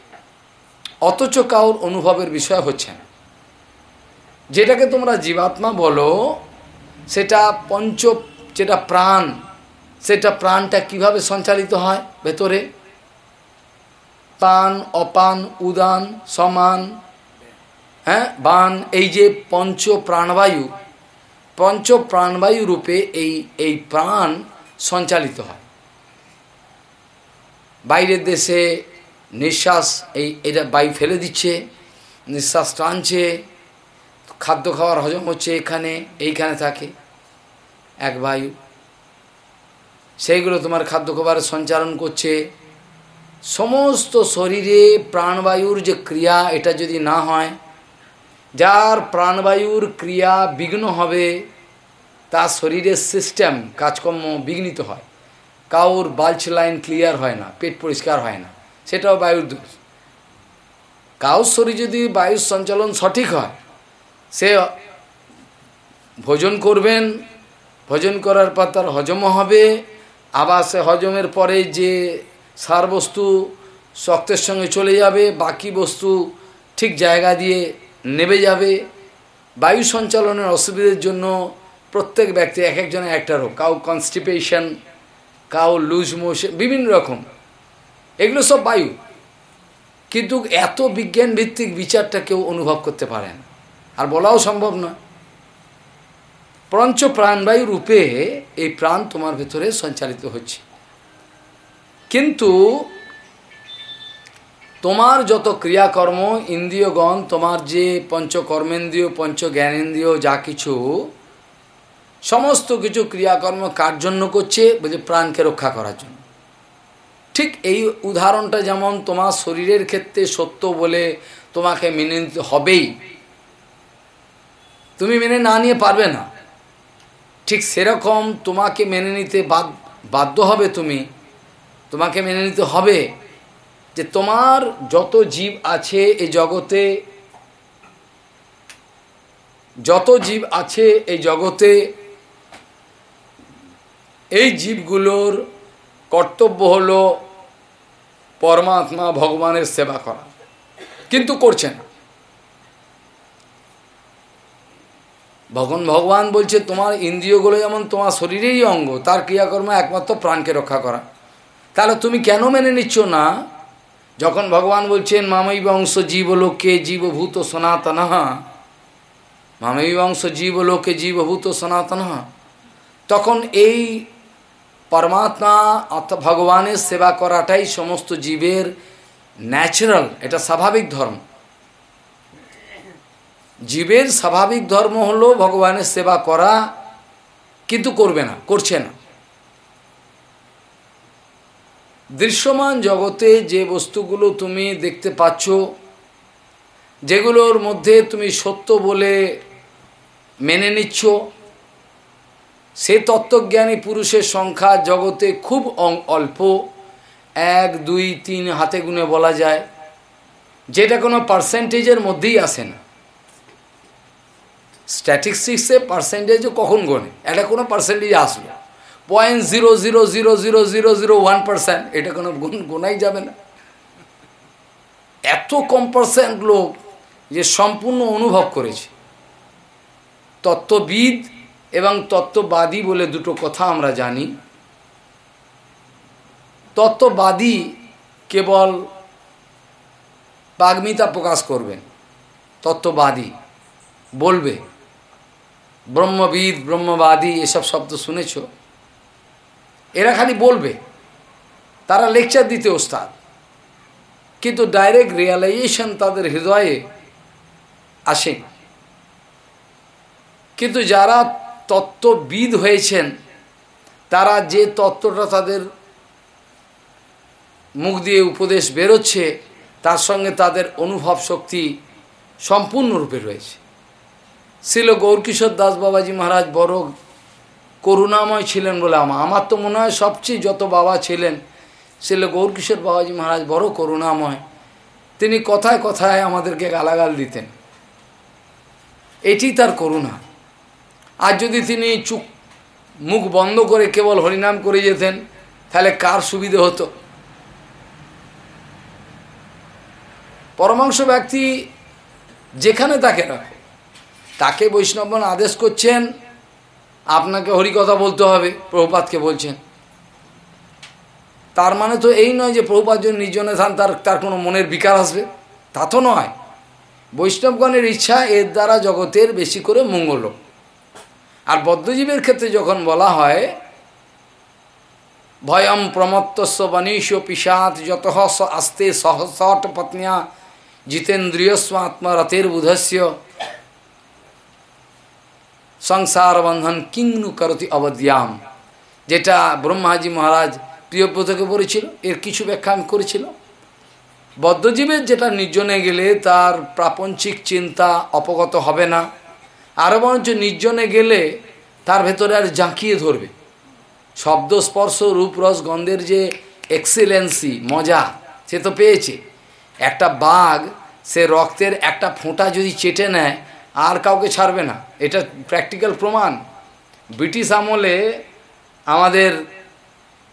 অথচ কাউর অনুভবের বিষয় হচ্ছে না। যেটাকে তোমরা জীবাত্মা বলো, সেটা পঞ্চ যেটা প্রাণ সেটা প্রাণটা কীভাবে সঞ্চালিত হয়? ভেতরে। পান অপান, উদান, সমান হ্যাঁ? বান, এই যে পঞ্চ প্রাণবায়ু পঞ্চ প্রাণবায়ু রূপে এই এই প্রাণ সঞ্চালিত হয়। বাইরের দেশে নিঃশ্বাস, এই, এটা বায়ু ফেলে দিচ্ছে, নিঃশ্বাস টানছে, খাদ্য খাওয়ার হজম হচ্ছে এখানে, এইখানে থাকে। এক বায়ু। সেইগুলো তোমার খাদ্য খাবারের সঞ্চালন করছে। সমস্ত শরীরে প্রাণবায়ুর যে ক্রিয়া, এটা যদি না হয়, যার প্রাণবায়ুর ক্রিয়া বিঘ্ন হবে, তার শরীরের সিস্টেম কাজকর্ম বিঘ্নিত হয়। কাউর বাল্চ লাইন ক্লিয়ার হয় না, পেট পরিষ্কার হয় না, সেটাও বায়ুর দোষ। কাউর শরীর যদি বায়ুর সঞ্চালন সঠিক হয়, সে ভোজন করবেন, ভোজন করার পর তার হজমও হবে আবার সে হজমের পরে যে সার বস্তু শক্তের সঙ্গে চলে যাবে, বাকি বস্তু ঠিক জায়গা দিয়ে নেবে যাবে। বায়ু সঞ্চালনের অসুবিধার জন্য প্রত্যেক ব্যক্তি, এক একজনের একটা রোগ। কাউ কনস্টিপেশন কাউ লুজ মোশন বিভিন্ন রকম। এগুলো সব বায়ু। কিন্তু এত বিজ্ঞান ভিত্তিক বিচারটা কেউ অনুভব করতে পারেন আর বলাও সম্ভব নয়। পঞ্চ প্রাণবায়ু রূপে এই প্রাণ তোমার ভেতরে সঞ্চালিত হচ্ছে। কিন্তু তোমার যত ক্রিয়াকর্ম, ইন্দ্রিয়গণ, তোমার যে পঞ্চকর্মেন্দ্রীয় পঞ্চ জ্ঞানেন্দ্রিয় যা কিছু, সমস্ত কিছু ক্রিয়াকর্ম কার জন্য করছে? বলছে প্রাণকে রক্ষা করার জন্য। ঠিক এই উদাহরণটা যেমন তোমার শরীরের ক্ষেত্রে সত্য বলে তোমাকে মেনে নিতে হবেই। তুমি মেনে না নিয়ে পারবে না। ঠিক সেরকম তোমাকে মেনে নিতে বাধ্য হবে তুমি, তোমাকে মেনে নিতে হবে যে তোমার যত জীব আছে এই জগতে, যত জীব আছে এই জগতে, এই জীবগুলোর কর্তব্য হলো পরমাত্মা ভগবানের সেবা করা। কিন্তু করছেন ভগবান ভগবান বলছে, তোমার ইন্দ্রিয়গুলো যেমন তোমার শরীরেরই অঙ্গ, তার ক্রিয়াকর্ম একমাত্র প্রাণকে রক্ষা করা। তাহলে তুমি কেন মেনে নিচ্ছ না? যখন ভগবান বলছেন মামৈ বংশ জীবলোকে জীবভূত সনাতন। মামৈ বংশ জীবলোকে জীবভূত সনাতন। তখন এই পরমাত্মা অর্থাৎ ভগবানের সেবা করাটাই সমস্ত জীবের ন্যাচারাল, এটা স্বাভাবিক ধর্ম। জীবের স্বাভাবিক ধর্ম হলো ভগবানের সেবা করা, কিন্তু করবে না, করছে না। দৃশ্যমান জগতে যে বস্তুগুলো তুমি দেখতে পাচ্ছ, যেগুলোর মধ্যে তুমি সত্য বলে মেনে নিচ্ছ, সে তত্ত্বজ্ঞানী পুরুষের সংখ্যা জগতে খুব অল্প, এক, দুই, তিন হাতে গুনে বলা যায়, যেটা কোনো পার্সেন্টেজের মধ্যেই আসে না। স্ট্যাটিস্টিক্সে পার্সেন্টেজও কখন গণে এটা কোনো পার্সেন্টেজ আসলো। Point zero zero zero zero zero zero one percent এটা কোনো গোনাই যাবে না। এত কম পার্সেন্ট লোক যে সম্পূর্ণ অনুভব করেছে। তত্ত্ববিদ এবং তত্ত্ববাদী বলে দুটো কথা আমরা জানি। তত্ত্ববাদী কেবল বাগ্মিতা প্রকাশ করবেন তত্ত্ববাদী বলবে। ব্রহ্মবিদ, ব্রহ্মবাদী, এসব শব্দ শুনেছ? এরা খালি বলবে। তারা লেকচার দিতে ওস্তাদ। কিন্তু ডাইরেক্ট রিয়ালাইজেশন তাদের হৃদয়ে আসে। কিন্তু যারা তত্ত্ববিদ হয়েছেন, তারা যে তত্ত্বটা তাদের মুখ দিয়ে উপদেশ বেরোচ্ছে, তার সঙ্গে তাদের অনুভব শক্তি সম্পূর্ণরূপে রয়েছে। ছিল গৌরকিশোর দাস বাবাজি মহারাজ বড় করুণাময় ছিলেন বলে আমার আমার তো মনে হয় সবচেয়ে যত বাবা ছিলেন ছিল গৌরকিশোর বাবাজি মহারাজ বড় করুণাময়। তিনি কথায় কথায় আমাদেরকে গালাগাল দিতেন। এটি তার করুণা। আর যদি তিনি চুপ মুখ বন্ধ করে কেবল হরিনাম করে যেতেন, তাহলে কার সুবিধে হতো? পরমাংশ ব্যক্তি যেখানে তাকে রাখো তাকে বৈষ্ণবন আদেশ করছেন, আপনাকে হরিকথা বলতে হবে প্রভুপাতকে বলছেন। তার মানে তো এই নয় যে প্রভুপাত যদি নির্জনে থান, তার তার কোনো মনের বিকার আসবে। তা তো নয়। বৈষ্ণবগণের ইচ্ছা এর দ্বারা জগতের বেশি করে মঙ্গল আর বদ্ধজীবের ক্ষেত্রে যখন বলা হয় ভয়ম প্রমত্তস্ব বনীষ পিসাত, যত আস্তে সহসট পত্নিয়া, জিতেন্দ্রিয়স্ব আত্মরথের বুধস্য সংসার বন্ধন কিংনু করতি অবদ্যাম যেটা ব্রহ্মাজি মহারাজ প্রিয়ব্রতকে বলেছিল, এর কিছু ব্যাখ্যা আমি করেছিল বদ্ধজীবের যেটা নির্জনে গেলে তার প্রাপঞ্চিক চিন্তা অপগত হবে না আরও বরঞ্চ নির্জনে গেলে তার ভেতরে আর জাঁকিয়ে ধরবে। শব্দ, স্পর্শ, রূপ, রস, গন্ধের যে এক্সিলেন্সি, মজা, সে তো পেয়েছে। একটা বাঘ সে রক্তের একটা ফোঁটা যদি চেটে নেয় আর কাউকে ছাড়বে না। এটা প্র্যাকটিক্যাল প্রমাণ। ব্রিটিশ আমলে আমাদের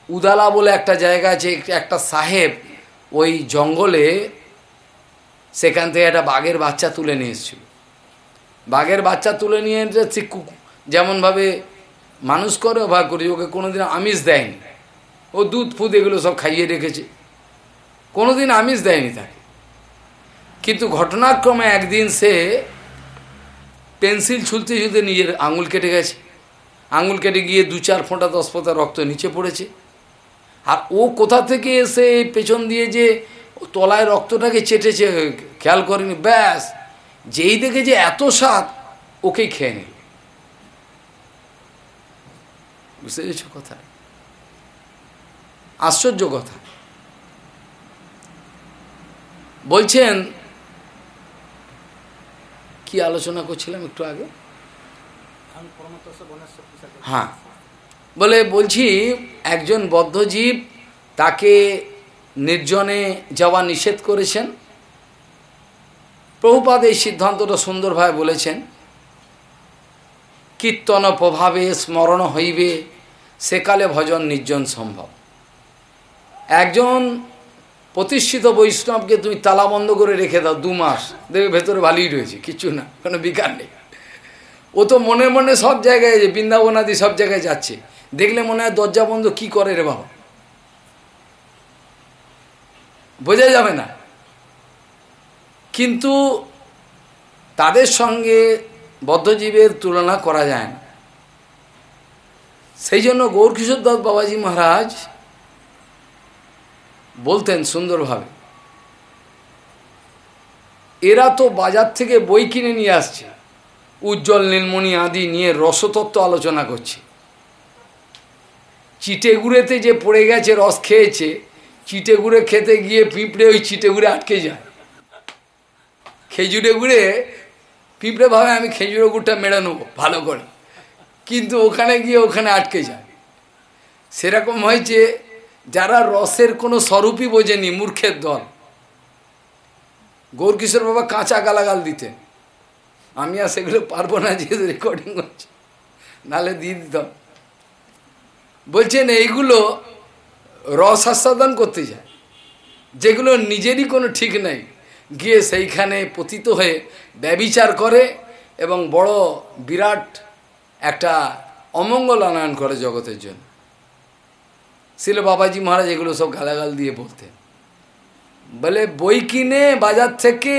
উদালা বলে একটা জায়গা আছে, একটা সাহেব ওই জঙ্গলে সেখান থেকে একটা বাঘের বাচ্চা তুলে নিয়ে এসেছিল। বাঘের বাচ্চা তুলে নিয়ে এসে যেমনভাবে মানুষ করে অভাগ করি, ওকে কোনোদিন আমিষ দেয়নি। ও দুধ ফুদ এগুলো সব খাইয়ে রেখেছে। কোনোদিন আমিষ দেয়নি তাকে। কিন্তু ঘটনাক্রমে একদিন সে পেন্সিল ছুলতে ছুলতে নিজের আঙুল কেটে গেছে। আঙুল কেটে গিয়ে দু চার ফোঁটা দশ ফোঁটা রক্ত নিচে পড়েছে। আর ও কোথা থেকে এসে পেছন দিয়ে যে তলায় রক্তটাকে চেটেছে, খেয়াল করেনি? ব্যাস, যেই দেখে যে এত স্বাদ, ওকেই খেয়ে নিল। বুঝতে পেরেছ কথা? আশ্চর্য কথা। বলছেন কি আলোচনা করছিলাম একটু আগে? হ্যাঁ। বলে বলছি একজন বদ্ধজীব তাকে নির্জনে যাওয়া নিষেধ করেছেন। প্রভুপাদ এই সিদ্ধান্তটা সুন্দরভাবে বলেছেন। কীর্তন প্রভাবে স্মরণ হইবে সেকালে ভজন নির্জন সম্ভব। একজন প্রতিষ্ঠিত বৈষ্ণবকে তুমি তালা বন্ধ করে রেখে দাও দু মাস। দেখবে ভেতরে ভালোই রয়েছে কিছু না, কোনো বিকার নেই। ও তো মনে মনে সব জায়গায় যে বৃন্দাবন আদি সব জায়গায় যাচ্ছে। দেখলে মনে হয় দরজা বন্ধ, কী করে রে বাবা? বোঝা যাবে না। কিন্তু তাদের সঙ্গে বদ্ধজীবের তুলনা করা যায় না। সেই জন্য গৌরকিশোর দত্ত বাবাজি মহারাজ বলতেন সুন্দরভাবে। এরা তো বাজার থেকে বই কিনে নিয়ে আসছে। উজ্জ্বল, নীলমণি আদি নিয়ে রসতত্ত্ব আলোচনা করছে। চিটেগুড়েতে যে পড়ে গেছে, রস খেয়েছে, চিটেগুড়ে খেতে গিয়ে পিঁপড়ে ওই চিটেগুড়ে আটকে যায়। খেজুরে গুড়ে, পিঁপড়ে ভাবে আমি খেজুরে গুড়টা মেরে নেব, ভালো করে। কিন্তু ওখানে গিয়ে ওখানে আটকে যায়। সেরকম হয়েছে যারা রসের কোনো স্বরূপই বোঝেনি, মূর্খের দল। গৌরকিশোর বাবা কাঁচা গালাগাল দিতেন। আমি আর সেগুলো পারব না যেহেতু রেকর্ডিং হচ্ছে। নালে দিয়ে দিতাম। বলছেন, এইগুলো রস আস্বাদন করতে যায়। যেগুলো নিজেরই কোনো ঠিক নেই। গিয়ে সেইখানে পতিত হয়ে ব্যবিচার করে এবং বড় বিরাট একটা অমঙ্গল আনয়ন করে জগতের জন্য। শিল বাবাজি মহারাজ, এগুলো সব গালাগাল দিয়ে বলতেন। বলে, বই কিনে বাজার থেকে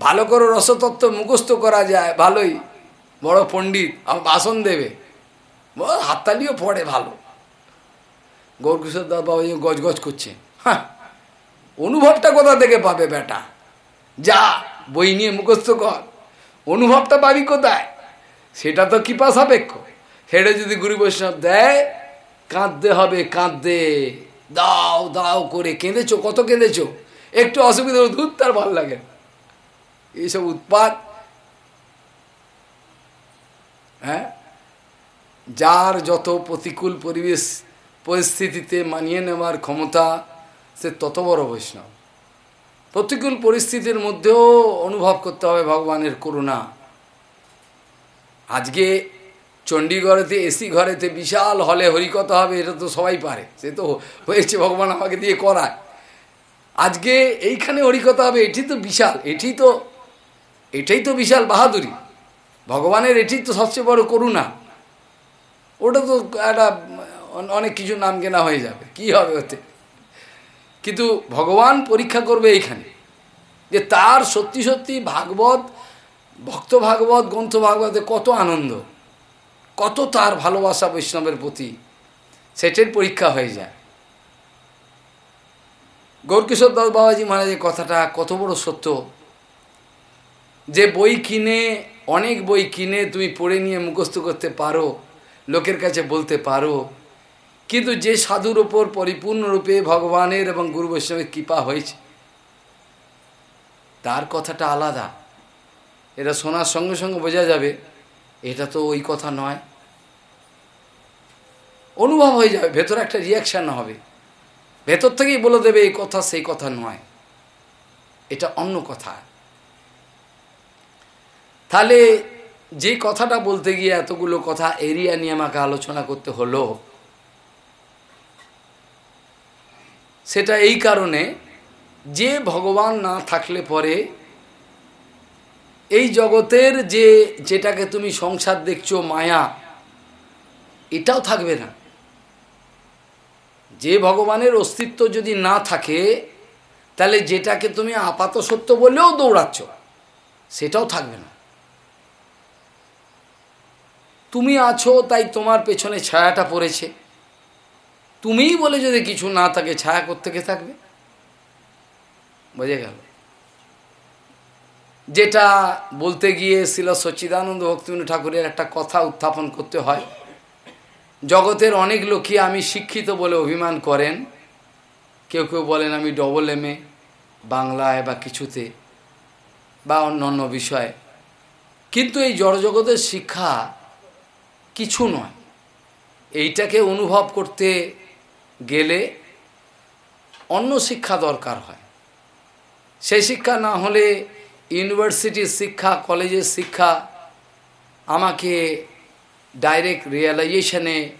ভালো করে রসতত্ত্ব মুখস্থ করা যায়, ভালোই। বড় পণ্ডিত বাসন দেবে। হাততালিও পড়ে ভালো। গৌরকিশোর দাস বাবাজি গজগজ করছে। হ্যাঁ অনুভবটা কোথা থেকে পাবে বেটা? যা, বই নিয়ে মুখস্থ কর। অনুভবটা পাবি কোথায়? সেটা তো কৃপা সাপেক্ষ। সেটা যদি গুরু বৈষ্ণব দেয় কাঁদতে হবে, কাঁদতে। দাও দাও করে। কেঁদেছো? কত কেঁদেছো? একটু অসুবিধা দুধ তার ভালো লাগে এইসব উৎপাদ হ্যাঁ? যার যত প্রতিকূল পরিবেশ, পরিস্থিতিতে মানিয়ে নেওয়ার ক্ষমতা, সে তত বড় বৈষ্ণব। প্রতিকূল পরিস্থিতির মধ্যেও অনুভব করতে হবে ভগবানের করুণা। আজকে চণ্ডীগড়েতে এসি ঘরেতে বিশাল হলে হরিকথা হবে, এটা তো সবাই পারে। সে তো হয়েছে, ভগবান আমাকে দিয়ে করায়। আজকে এইখানে হরিকথা হবে, এটি তো বিশাল, এটি তো, এটাই তো বিশাল বাহাদুরি। ভগবানের এটি তো সবচেয়ে বড় করুণা। ওটা তো একটা, অনেক কিছু নাম কেনা হয়ে যাবে, কি হবে ওতে? কিন্তু ভগবান পরীক্ষা করবে এইখানে, যে তার সত্যি সত্যি ভাগবত, ভক্ত ভাগবত, গ্রন্থ ভাগবতে কত আনন্দ। কত তার ভালোবাসা বৈষ্ণবের প্রতি? সেটের পরীক্ষা হয়ে যায়। গৌরকিশোর দাস বাবাজি মহারাজের কথাটা কত বড় সত্য। যে বই কিনে, অনেক বই কিনে তুমি পড়ে নিয়ে মুখস্থ করতে পারো, লোকের কাছে বলতে পারো, কিন্তু যে সাধুর ওপর পরিপূর্ণরূপে ভগবানের এবং গুরু বৈষ্ণবের কৃপা হয়েছে, তার কথাটা আলাদা। এটা শোনার সঙ্গে সঙ্গে বোঝা যাবে এটা তো ওই কথা নয়। অনুভব হয়ে যাবে, ভেতরে একটা রিয়াকশান হবে। ভেতর থেকেই বলে দেবে, এই কথা সেই কথা নয়। এটা অন্য কথা। তাহলে যে কথাটা বলতে গিয়ে এতগুলো কথা এরিয়া নিয়ে আমাকে আলোচনা করতে হলো, সেটা এই কারণে যে ভগবান না থাকলে পরে এই জগতের যে, যেটাকে তুমি সংসার দেখছ, মায়া, এটাও থাকবে না। যে ভগবানের অস্তিত্ব যদি না থাকে, তাহলে যেটাকে তুমি আপাত সত্য বললেও দৌড়াচ্ছ, সেটাও থাকবে না। তুমি আছো, তাই তোমার পেছনে ছায়াটা পড়েছে। তুমিই বলে যদি কিছু না থাকে, ছায়া কোথেকে থাকবে? বোঝে গেল? যেটা বলতে গিয়ে শিল সচ্চিদানন্দ ভক্তিবিন্দু ঠাকুরের একটা কথা উত্থাপন করতে হয়। জগতের অনেক লোকই আমি শিক্ষিত বলে অভিমান করেন। কেউ কেউ বলেন আমি ডবল এম এ বাংলায় বা কিছুতে বা অন্যান্য বিষয়ে। কিন্তু এই জড়জগতের শিক্ষা কিছু নয়। এইটাকে অনুভব করতে গেলে অন্য শিক্ষা দরকার হয়। সেই শিক্ষা না হলে ইউনিভার্সিটির শিক্ষা, কলেজের শিক্ষা আমাকে ডাইরেক্ট রিয়েলাইজেশনে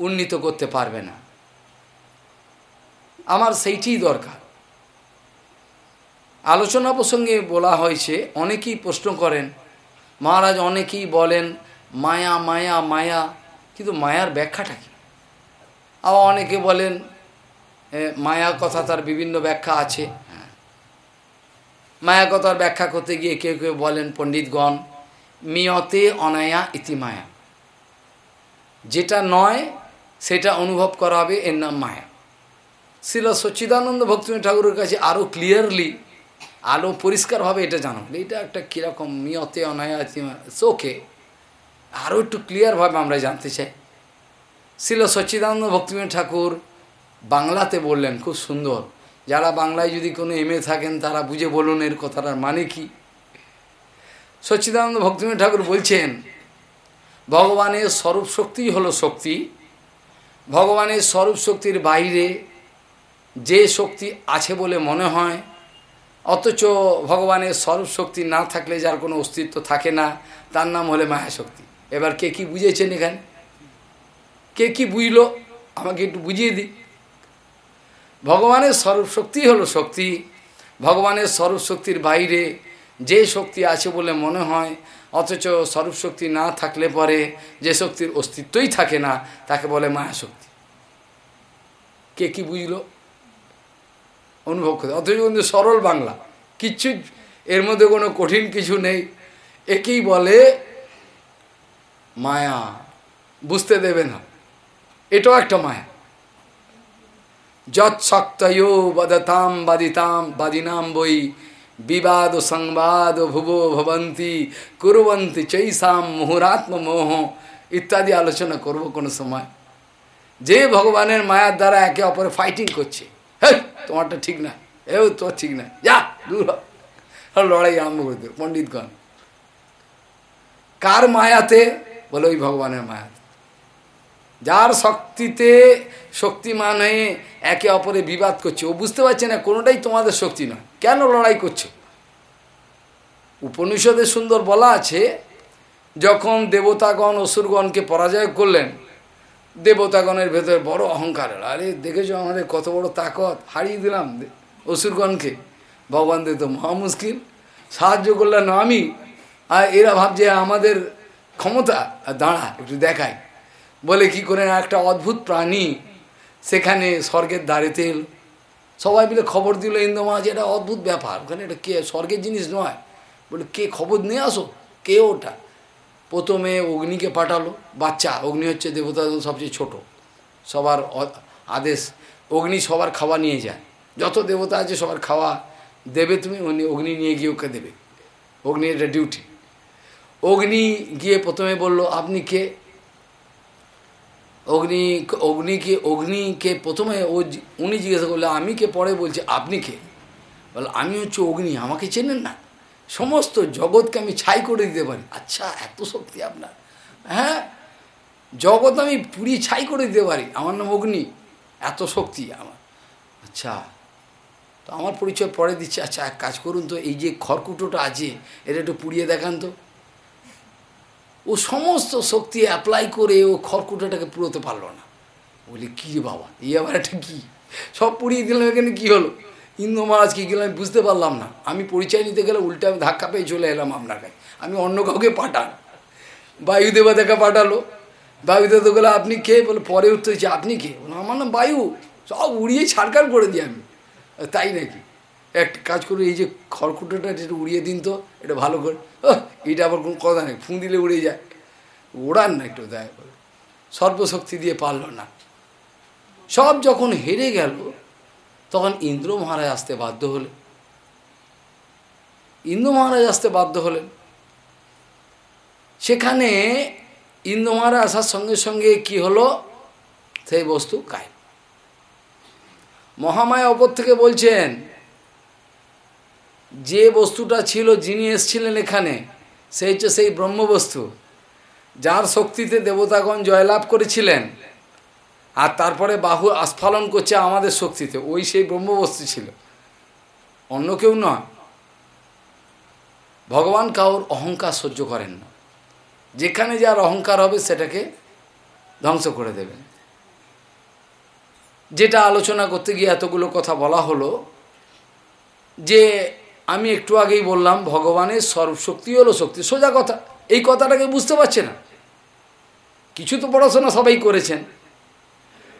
উন্নীত করতে পারবে না। আমার সেইটিই দরকার। আলোচনা প্রসঙ্গে বলা হয়েছে, অনেকেই প্রশ্ন করেন, মহারাজ অনেকেই বলেন, মায়া মায়া মায়া, কিন্তু মায়ার ব্যাখ্যাটা কি? আবার অনেকে বলেন মায়া কথা তার বিভিন্ন ব্যাখ্যা আছে। মায়া কথার ব্যাখ্যা করতে গিয়ে কেউ কেউ বলেন পণ্ডিতগণ, মিয়তে অনায়া ইতি মায়া। যেটা নয়, সেটা অনুভব করা হবে, এর নাম মায়া। শিল সচ্চিদানন্দ ভক্তি ঠাকুরের কাছে আরও ক্লিয়ারলি আলো পরিষ্কারভাবে এটা জানো এটা একটা কীরকম মিয়তে অনায়া ইতি মায়া। ওকে আরও একটু ক্লিয়ারভাবে আমরা জানতে চাই। শিল সচ্চিদানন্দ ভক্তিবিনোদ ঠাকুর বাংলাতে বললেন, খুব সুন্দর। যারা বাংলায় যদি কোনো এমএ থাকেন, তারা বুঝে বলুন এর কথাটার মানে কি। সচ্চিদানন্দ ভক্তিবিনোদ ঠাকুর বলছেন, ভগবানের স্বরূপ শক্তিই হলো শক্তি। ভগবানের স্বরূপ শক্তির বাইরে যে শক্তি আছে বলে মনে হয়, অথচ ভগবানের স্বরূপ শক্তি না থাকলে যার কোনো অস্তিত্ব থাকে না, তার নাম হলে মায়াশক্তি। এবার কে কি বুঝেছেন এখানে? কে কি বুঝলো? আমাকে একটু বুঝিয়ে দিই ভগবানের স্বরূপ শক্তি হলো শক্তি। ভগবানের স্বরূপ শক্তির বাইরে যে শক্তি আছে বলে মনে হয়, অথচ স্বরূপ শক্তি না থাকলে পরে যে শক্তির অস্তিত্বই থাকে না, তাকে বলে মায়া শক্তি কে কি বুঝলো? অনুভব করতে অথচ কিন্তু সরল বাংলা। কিচ্ছু, এর মধ্যে কোনো কঠিন কিছু নেই। একেই বলে মায়া। বুঝতে দেবে না। এটাও একটা মায়া। যৎশক্তয় বদতাম বাদিতাম বাদিনাম বই বিবাদ সংবাদ ভুবো ভবন্তি কুরবন্তি চৈসাম মুহুরাত্ম মোহ ইত্যাদি আলোচনা করব কোনো সময়। যে ভগবানের মায়ার দ্বারা একে অপরে ফাইটিং করছে। হ্যাঁ তোমারটা ঠিক না। এও তো ঠিক না। যা, দূর লড়াই আরম্ভ করে দেবে পণ্ডিতগণ। কার মায়াতে? বলে ওই ভগবানের মায়াতে। যার শক্তিতে শক্তিমান হয়ে একে অপরে বিবাদ করছে। ও বুঝতে পারছে না কোনোটাই তোমাদের শক্তি নয়। কেন লড়াই করছে? উপনিষদে সুন্দর বলা আছে, যখন দেবতাগণ অসুরগণকে পরাজয় করলেন, দেবতাগণের ভেতরে বড় অহংকার আরে, দেখেছ আমাদের কত বড় তাকত? হারিয়ে দিলাম অসুরগণকে। ভগবান দে তো মহা মুশকিল। সাহায্য করলেন আমি। আর এরা ভাবছে আমাদের ক্ষমতা। আর দাঁড়া, একটু দেখায় বলে কি করে একটা অদ্ভুত প্রাণী সেখানে স্বর্গের দ্বারেতে এলো। সবাই মিলে খবর দিল ইন্দ্রমাজ এটা অদ্ভুত ব্যাপার। ওখানে এটা কে, স্বর্গের জিনিস নয়। বলে, কে খবর নিয়ে আসো? কে ওটা? প্রথমে অগ্নিকে পাঠালো, বাচ্চা, অগ্নি হচ্ছে দেবতা সবচেয়ে ছোট। সবার আদেশ, অগ্নি সবার খাওয়া নিয়ে যায়। যত দেবতা আছে সবার খাওয়া দেবে তুমি, অগ্নি নিয়ে গিয়ে ওকে দেবে। অগ্নি, এটা ডিউটি অগ্নি গিয়ে প্রথমে বলল, আপনি কে? অগ্নি অগ্নিকে অগ্নিকে প্রথমে ও উনি জিজ্ঞাসা করলে, আমি কে? পরে বলছে, আপনি কে? বলে, আমি হচ্ছে অগ্নি, আমাকে চেনেন না। সমস্ত জগৎকে আমি ছাই করে দিতে পারি। আচ্ছা এত শক্তি আপনার। হ্যাঁ? জগৎ আমি পুরি ছাই করে দিতে পারি। আমার নাম অগ্নি। এত শক্তি আমার। আচ্ছা তো আমার পরিচয় পরে দিচ্ছে। আচ্ছা এক কাজ করুন তো, এই যে খড়কুটোটা আছে, এটা একটু পুড়িয়ে দেখান তো। ও সমস্ত শক্তি অ্যাপ্লাই করে ও খড়কুটোটাকে পুরোতে পারল না। বলি কী রে বাবা? এই আবার একটা কী? সব পুড়িয়ে দিলাম, এখানে কী হলো? ইন্দ্র মহারাজ কী গেলাম আমি বুঝতে পারলাম না। আমি পরিচয় নিতে গেলে উল্টে আমি ধাক্কা পেয়ে চলে এলাম আপনার কাছে। আমি অন্য কাউকে পাঠান। বায়ুদেবা দেখা পাঠালো। বায়ুদেবা গেলে আপনি কে? বলে, পরে উঠতে হচ্ছে আপনি কে? আমার নাম বায়ু। সব উড়িয়ে ছাড়কার করে দিই আমি। তাই নাকি? একটা কাজ করে, এই যে খড়কুটোটা একটু উড়িয়ে দিন তো, এটা ভালো করে। এটা আবার কোনো কথা নেই, ফুঁ দিলে উড়ে যায়। ওড়ান না একটু, দয়া করে। সর্বশক্তি দিয়ে পারল না। সব যখন হেরে গেল, তখন ইন্দ্র মহারাজ আসতে বাধ্য হলেন। ইন্দ্র মহারাজ আসতে বাধ্য হলেন। সেখানে ইন্দ্র মহারাজ আসার সঙ্গে সঙ্গে কি হলো? সেই বস্তু কায় মহামায়া অপর থেকে বলছেন যে বস্তুটা ছিল যিনি এসছিলেন এখানে, সেই হচ্ছে সেই ব্রহ্মবস্তু, যার শক্তিতে দেবতাগণ জয়লাভ করেছিলেন। আর তারপরে বাহু আস্ফালন করছে আমাদের শক্তিতে, ওই সেই ব্রহ্মবস্তু ছিল। অন্য কেউ নয়। ভগবান কাউর অহংকার সহ্য করেন না। যেখানে যার অহংকার হবে সেটাকে ধ্বংস করে দেবেন। যেটা আলোচনা করতে গিয়ে এতগুলো কথা বলা হলো যে আমি একটু আগেই বললাম, ভগবানের সর্বশক্তি হলো শক্তি। সোজা কথা, এই কথাটাকে বুঝতে পারছে না। কিছু তো পড়াশোনা সবাই করেছেন।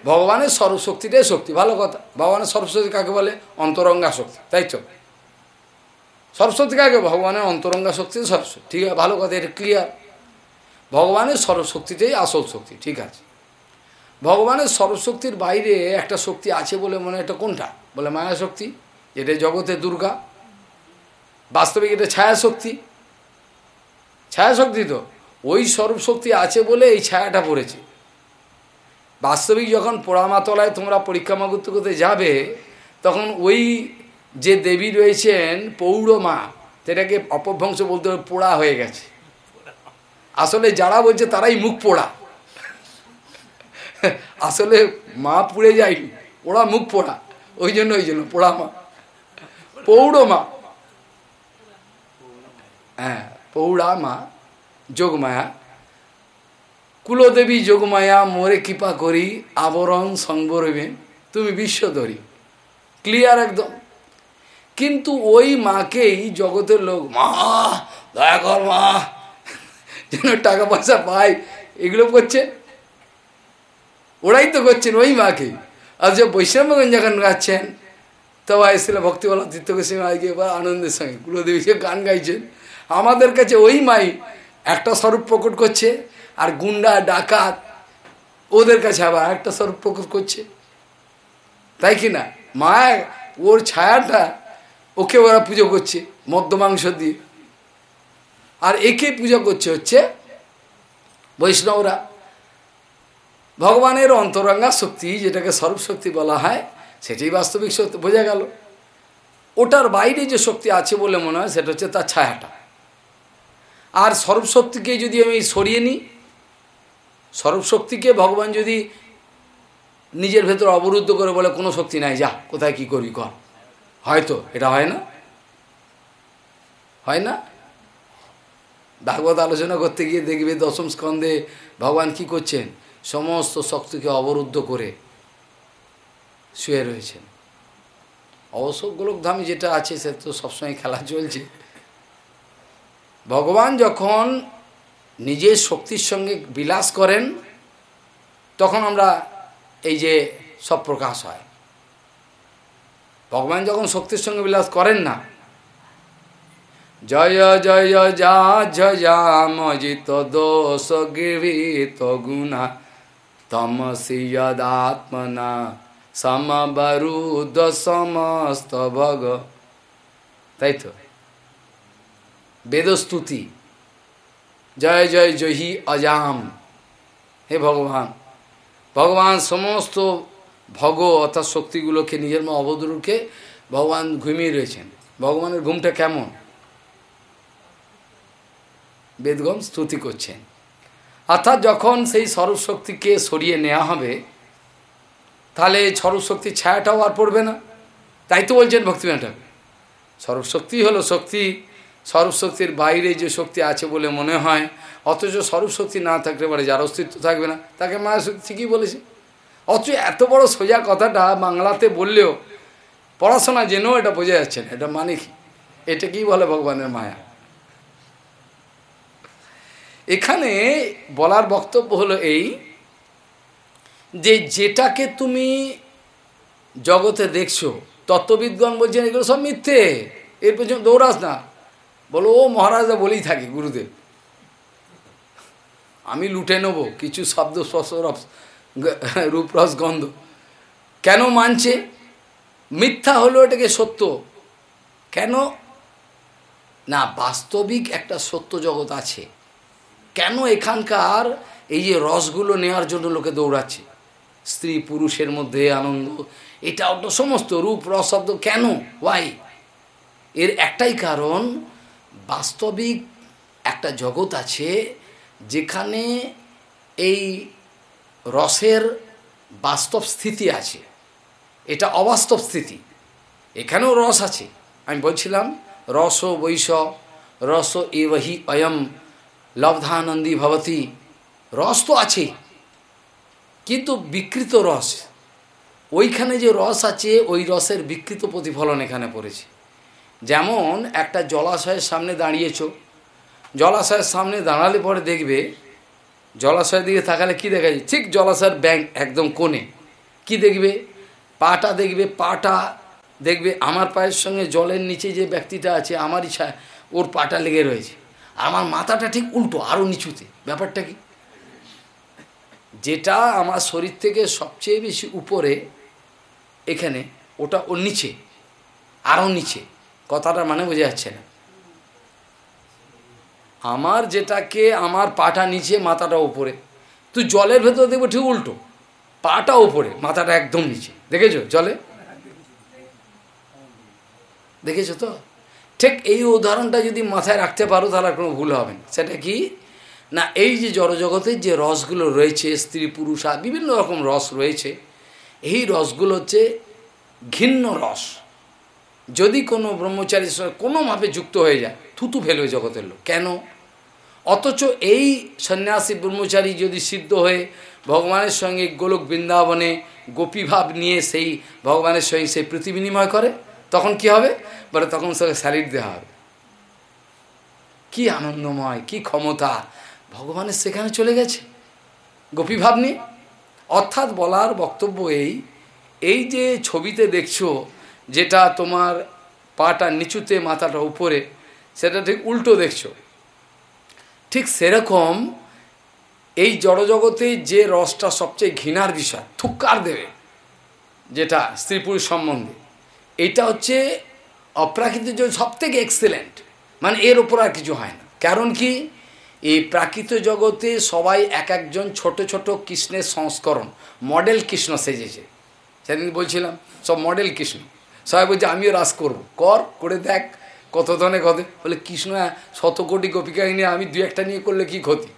ভগবানের সর্বশক্তিটাই শক্তি, ভালো কথা। ভগবানের সর্বশক্তি কাকে বলে? অন্তরঙ্গা শক্তি, তাই তো? সরস্বতী কাকে? ভগবানের অন্তরঙ্গা শক্তি সরস্বতী ঠিক আছে? ভালো কথা, এটা ক্লিয়ার ভগবানের সর্বশক্তিটাই আসল শক্তি, ঠিক আছে? ভগবানের সর্বশক্তির বাইরে একটা শক্তি আছে বলে মনে একটা কোনটা? বলে মায়া শক্তি এটা জগতের দুর্গা। বাস্তবিক এটা ছায়া শক্তি ছায়া শক্তি তো, ওই সর্বশক্তি আছে বলে এই ছায়াটা পড়েছে। বাস্তবিক যখন পোড়ামাতলায় তোমরা পরীক্ষা মাগুত্ত করতে যাবে, তখন ওই যে দেবী রয়েছেন পৌড় মা সেটাকে অপভ্রংশ বলতে পোড়া হয়ে গেছে। আসলে যারা বলছে তারাই মুখ পোড়া। আসলে মা পুড়ে যায়নি, ওরা মুখ পোড়া। ওই জন্য ওই জন্য পোড়া মা। পৌড় মা। হ্যাঁ পৌড়া মা যোগমায়া। কুলদেবী যোগমায়া, মোরে কৃপা করি, আবরণ সংবরবে তুমি বিশ্বধরী। ক্লিয়ার একদম। কিন্তু ওই মাকেই জগতের লোক, মা, দয়া কর মা, যেন টাকা পয়সা পায় এগুলো করছে। ওরাই তো করছেন ওই মাকে। আর যে বৈষ্ণবগঞ্জ যখন গাচ্ছেন, তবে এসেছিল ভক্তিবলা তীর্থ গোস্বামী আজকে এবার আনন্দের সঙ্গে। কুলদেবী সে গান গাইছেন আমাদের কাছে ওই মাই একটা স্বরূপ প্রকট করছে, আর গুন্ডা, ডাকাত ওদের কাছে আবার একটা স্বরূপ প্রকট করছে। তাই কি না? মা ওর ছায়াটা ওকে ওরা পুজো করছে, মদ্য মাংস দিয়ে। আর একে পূজা করছে হচ্ছে বৈষ্ণবরা। ভগবানের অন্তরঙ্গা শক্তি, যেটাকে শক্তি বলা হয়, সেটাই বাস্তবিক শক্তি, বোঝা গেল। ওটার বাইরে যে শক্তি আছে বলে মনে হয়, সেটা হচ্ছে তার ছায়াটা। আর সর্বশক্তিকে যদি আমি সরিয়ে নিই, সর্বশক্তিকে ভগবান যদি নিজের ভেতর অবরুদ্ধ করে বলে, কোনো শক্তি নাই, যা, কোথায় কি করবি কর। হয়তো, এটা হয় না। হয় না? ভাগবত আলোচনা করতে গিয়ে দেখবে দশম স্কন্ধে ভগবান কি করছেন? সমস্ত শক্তিকে অবরুদ্ধ করে শুয়ে রয়েছেন। অবশ্য গোলকধামে যেটা আছে, সে তো সবসময় খেলা চলছে। ভগবান যখন নিজের শক্তির সঙ্গে বিলাস করেন, তখন আমরা এই যে সব প্রকাশ হয়। ভগবান যখন শক্তির সঙ্গে বিলাস করেন না, জয় জয় যা জয়ামজিত দোষ, গৃহীত গুণা তমসি যদাত্মনা সমবরুদ সমস্ত ভগ। তাই তো? বেদস্তুতি। জয় জয় জহি অজাম। হে ভগবান। ভগবান সমস্ত ভগ অর্থাৎ শক্তিগুলোকে, নিজের মা অবদূরকে ভগবান ঘুমিয়ে রয়েছেন। ভগবানের ঘুমটা কেমন? বেদগম স্তুতি করছেন। অর্থাৎ যখন সেই শক্তিকে সরিয়ে নেওয়া হবে, তাহলে শক্তির ছায়াটাও আর পড়বে না। তাই তো বলছেন ভক্তিমান ঠাকুর। হলো শক্তি। স্বরূপশক্তির বাইরে যে শক্তি আছে বলে মনে হয়, অথচ স্বরূপশক্তি না থাকলে পারে যার অস্তিত্ব থাকবে না। তাকে মায়া শক্তি ঠিকই বলেছে? অথচ এত বড় সোজা কথাটা বাংলাতে বললেও পড়াশোনা জেনেও এটা বোঝা যাচ্ছে না। এটা মানে কি? এটা কি বলে ভগবানের মায়া? এখানে বলার বক্তব্য হলো এই যে যেটাকে তুমি জগতে দেখছ, তত্ত্ববিদগণ বলছেন এগুলো সব মিথ্যে। এর পেছনে দৌড়াস না। বলো, ও মহারাজা বলেই থাকি গুরুদেব। আমি লুটে নেব, কিছু শব্দ স্পর্শ রূপরস গন্ধ। কেন মানছে? মিথ্যা হলো এটাকে সত্য। কেন? না, বাস্তবিক একটা সত্য জগৎ আছে। কেন এখানকার এই যে রসগুলো নেওয়ার জন্য লোকে দৌড়াচ্ছে? স্ত্রী, পুরুষের মধ্যে আনন্দ, এটা ওটা সমস্ত, রূপ, রস, শব্দ, কেন? ওয়াই এর একটাই কারণ বাস্তবিক একটা জগৎ আছে যেখানে এই রসের বাস্তব স্থিতি আছে। এটা অবাস্তব স্থিতি। এখানেও রস আছে। আমি বলছিলাম, রস বৈশ রস এবহি অয়ম, লব্ধানন্দী ভবতী। রস তো আছে কিন্তু বিকৃত রস। ওইখানে যে রস আছে, ওই রসের বিকৃত প্রতিফলন এখানে পড়েছে। যেমন একটা জলাশয়ের সামনে দাঁড়িয়েছ, জলাশয়ের সামনে দাঁড়ালে পরে দেখবে জলাশয়ের দিকে তাকালে কি দেখা যায়? ঠিক জলাশয়ের ব্যাংক একদম কোণে। কি দেখবে? পাটা দেখবে পাটা দেখবে আমার পায়ের সঙ্গে জলের নিচে যে ব্যক্তিটা আছে, আমারই ওর পাটা লেগে রয়েছে। আমার মাথাটা ঠিক উল্টো আরও নিচুতে। ব্যাপারটা কি? যেটা আমার শরীর থেকে সবচেয়ে বেশি উপরে, এখানে, ওটা ওর নিচে আরও নিচে। কথাটা মানে বোঝা যাচ্ছে না। আমার যেটাকে আমার পাটা নিচে, মাথাটা উপরে। তুই জলের ভেতর দেখব ঠিক উল্টো। পাটা উপরে, মাথাটা একদম নিচে। দেখেছ জলে? দেখেছ তো? ঠিক এই উদাহরণটা যদি মাথায় রাখতে পারো তাহলে কোনো ভুল হবে না। সেটা কি? না, এই যে জড়জগতের যে রসগুলো রয়েছে, স্ত্রী, পুরুষা বিভিন্ন রকম রস রয়েছে, এই রসগুলো হচ্ছে ঘিন্ন রস। যদি কোনো ব্রহ্মচারীর সঙ্গে কোনোভাবে যুক্ত হয়ে যায়, থুতু ফেলবে জগতের লোক। কেন? অথচ এই সন্ন্যাসী ব্রহ্মচারী যদি সিদ্ধ হয়ে ভগবানের সঙ্গে গোলক বৃন্দাবনে গোপীভাব নিয়ে সেই ভগবানের সঙ্গে সেই প্রীতি বিনিময় করে, তখন কি হবে? বলে তখন সঙ্গে স্যালিড দেওয়া হবে। কি আনন্দময়, কি ক্ষমতা। ভগবানের সেখানে চলে গেছে গোপীভাব নিয়ে। অর্থাৎ বলার বক্তব্য এই এই যে ছবিতে দেখছ যেটা তোমার পাটা নিচুতে, মাথাটা উপরে, সেটা ঠিক উল্টো দেখছ। ঠিক সেরকম এই জড়জগতে যে রসটা সবচেয়ে ঘৃণার বিষয়, থুক্কার দেবে, যেটা স্ত্রী পুরুষ সম্বন্ধে, এটা হচ্ছে অপ্রাকৃতিক সব থেকে এক্সেলেন্ট মানে এর ওপর আর কিছু হয় না। কারণ কি? এই প্রাকৃত জগতে সবাই এক একজন ছোট ছোট কৃষ্ণের সংস্করণ, মডেল কৃষ্ণ সেজেছে। সেদিন বলছিলাম, সব মডেল কৃষ্ণ। সবাই বলছে, আমিও রাস করব। কর, করে দেখ, কত ধরনের কত বলে, কৃষ্ণ শত কোটি গোপিকা নিয়ে আমি দু একটা নিয়ে করলে কি ক্ষতি?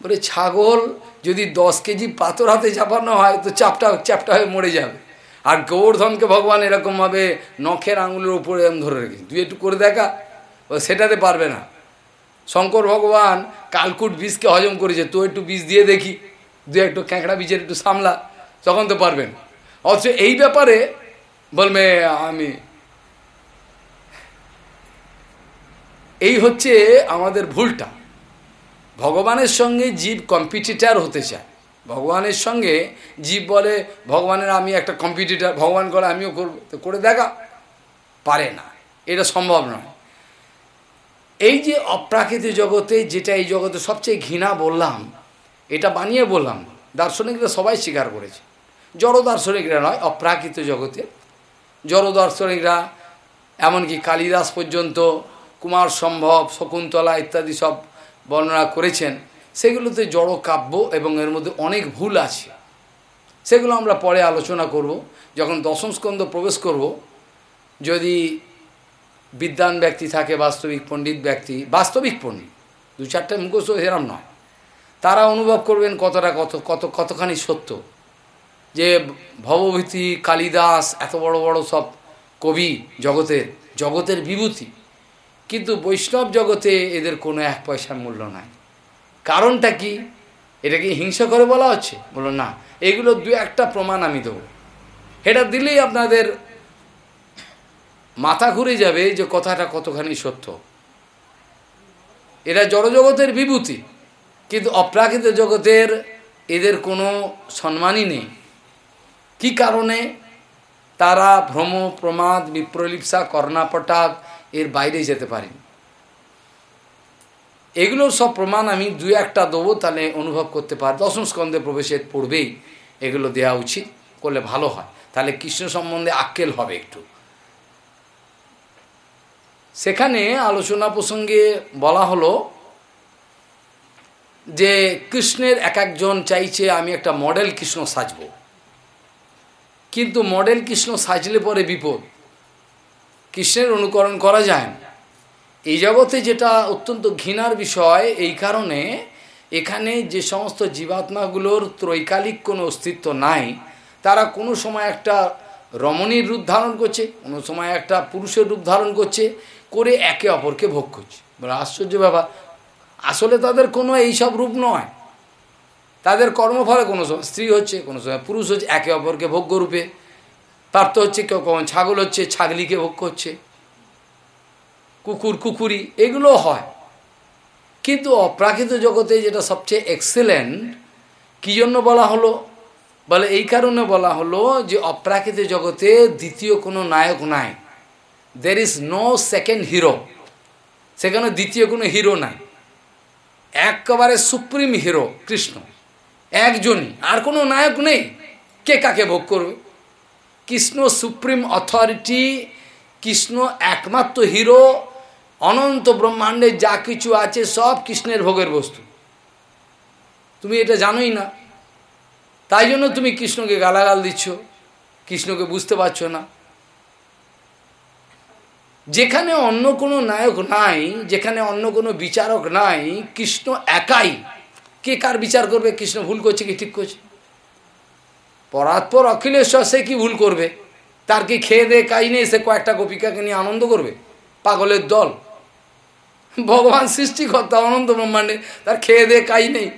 বলে, ছাগল যদি দশ কেজি পাথর হাতে চাপানো হয়, তো চাপটা চাপটা হয়ে মরে যাবে। আর গৌরধনকে ভগবান এরকমভাবে নখের আঙুলের উপরে এরকম ধরে রেখেছে। তুই একটু করে দেখা সেটাতে পারবে না। শঙ্কর ভগবান কালকুট বীজকে হজম করেছে তো একটু বীজ দিয়ে দেখি, দু একটু ক্যাঁকড়া বীজের একটু সামলা, তখন তো পারবেন অথচ এই ব্যাপারে বলবে আমি। এই হচ্ছে আমাদের ভুলটা। ভগবানের সঙ্গে জীব কম্পিটিটার হতে চায়। ভগবানের সঙ্গে জীব বলে, ভগবানের আমি একটা কম্পিটিটার ভগবান করে আমিও করব। তো করে দেখা। পারে না। এটা সম্ভব নয়। এই যে অপ্রাকৃতিক জগতে যেটা এই জগতে সবচেয়ে ঘৃণা বললাম, এটা বানিয়ে বললাম। দার্শনিকরা সবাই স্বীকার করেছে। জড় দার্শনিকরা নয়, অপ্রাকৃত জগতে জড় দার্শনিকরা এমনকি কালিদাস পর্যন্ত, কুমার সম্ভব, শকুন্তলা ইত্যাদি সব বর্ণনা করেছেন। সেগুলোতে জড় কাব্য এবং এর মধ্যে অনেক ভুল আছে। সেগুলো আমরা পরে আলোচনা করব। যখন দশম স্কন্ধ প্রবেশ করব, যদি বিদ্যান ব্যক্তি থাকে, বাস্তবিক পণ্ডিত ব্যক্তি, বাস্তবিক পণ্ডিত দু চারটে মুখস্থ এরম নয়, তারা অনুভব করবেন কতটা কত কত, কতখানি সত্য। যে ভবভীতি, কালিদাস, এত বড় বড় সব কবি জগতের জগতের বিভূতি। কিন্তু বৈষ্ণব জগতে এদের কোনো এক পয়সার মূল্য নাই। কারণটা কি? এটা কি হিংসা করে বলা হচ্ছে। বলো না, এগুলো দু একটা প্রমাণ আমি দেবো। এটা দিলেই আপনাদের মাথা ঘুরে যাবে যে কথাটা কতখানি সত্য। এরা জড়জগতের বিভূতি, কিন্তু অপ্রাকৃত জগতের এদের কোনো সম্মানই নেই। কি কারণে? তারা ভ্রম, প্রমাদ, বিপ্রলিপসা কর্ণাপটাক এর বাইরে যেতে পারেন। এগুলো সব প্রমাণ আমি দু একটা দেবো, তাহলে অনুভব করতে পার। দশম স্কন্ধে প্রবেশের পূর্বেই এগুলো দেওয়া উচিত, করলে ভালো হয়। তাহলে কৃষ্ণ সম্বন্ধে আক্কেল হবে একটু। সেখানে আলোচনা প্রসঙ্গে বলা হলো যে, কৃষ্ণের এক একজন চাইছে আমি একটা মডেল কৃষ্ণ সাজব। কিন্তু মডেল কৃষ্ণ সাজলে পরে বিপদ। কৃষ্ণের অনুকরণ করা যায় না। এই জগতে যেটা অত্যন্ত ঘৃণার বিষয়, এই কারণে এখানে যে সমস্ত জীবাত্মাগুলোর ত্রৈকালিক কোনো অস্তিত্ব নাই, তারা কোনো সময় একটা রমণীর রূপ ধারণ করছে, কোনো সময় একটা পুরুষের রূপ ধারণ করছে, করে একে অপরকে ভোগ করছে। আশ্চর্য ব্যাপার। আসলে তাদের কোনো এইসব রূপ নয়। তাদের কর্মফলে কোনো সময় স্ত্রী হচ্ছে, কোনো সময় পুরুষ হচ্ছে, একে অপরকে ভোগ্য রূপে প্রাপ্ত হচ্ছে, কেউ কখন ছাগল হচ্ছে, ছাগলিকে ভোগ করছে। কুকুর, কুকুরি, এগুলো হয়। কিন্তু অপ্রাকৃত জগতে যেটা সবচেয়ে এক্সেলেন্ট কী জন্য বলা হলো? বলে এই কারণে বলা হলো যে অপ্রাকৃত জগতে দ্বিতীয় কোনো নায়ক নাই। There is no second hero সেখানে দ্বিতীয় কোনো হিরো নাই। একেবারে সুপ্রিম হিরো কৃষ্ণ। একজনই, আর কোনো নায়ক নেই। কে কাকে ভোগ করবে? কৃষ্ণ সুপ্রিম অথরিটি, কৃষ্ণ একমাত্র হিরো, অনন্ত ব্রহ্মাণ্ডে যা কিছু আছে সব কৃষ্ণের ভোগের বস্তু। তুমি এটা জানোই না। তাই জন্য তুমি কৃষ্ণকে গালাগাল দিচ্ছ, কৃষ্ণকে বুঝতে পারছ না। যেখানে অন্য কোনো নায়ক নাই, যেখানে অন্য কোনো বিচারক নাই, কৃষ্ণ একাই কে কার বিচার করবে? কৃষ্ণ ভুল করছে কি ঠিক করছে? পরাৎপর অখিলেশ্বর সে কি ভুল করবে? তার কি খেয়ে দে কাই নেই সে কয়েকটা গোপিকাকে নিয়ে আনন্দ করবে? পাগলের দল। ভগবান সৃষ্টিকর্তা অনন্ত ব্রহ্মাণ্ডে তার খেয়ে দে কাই নেই।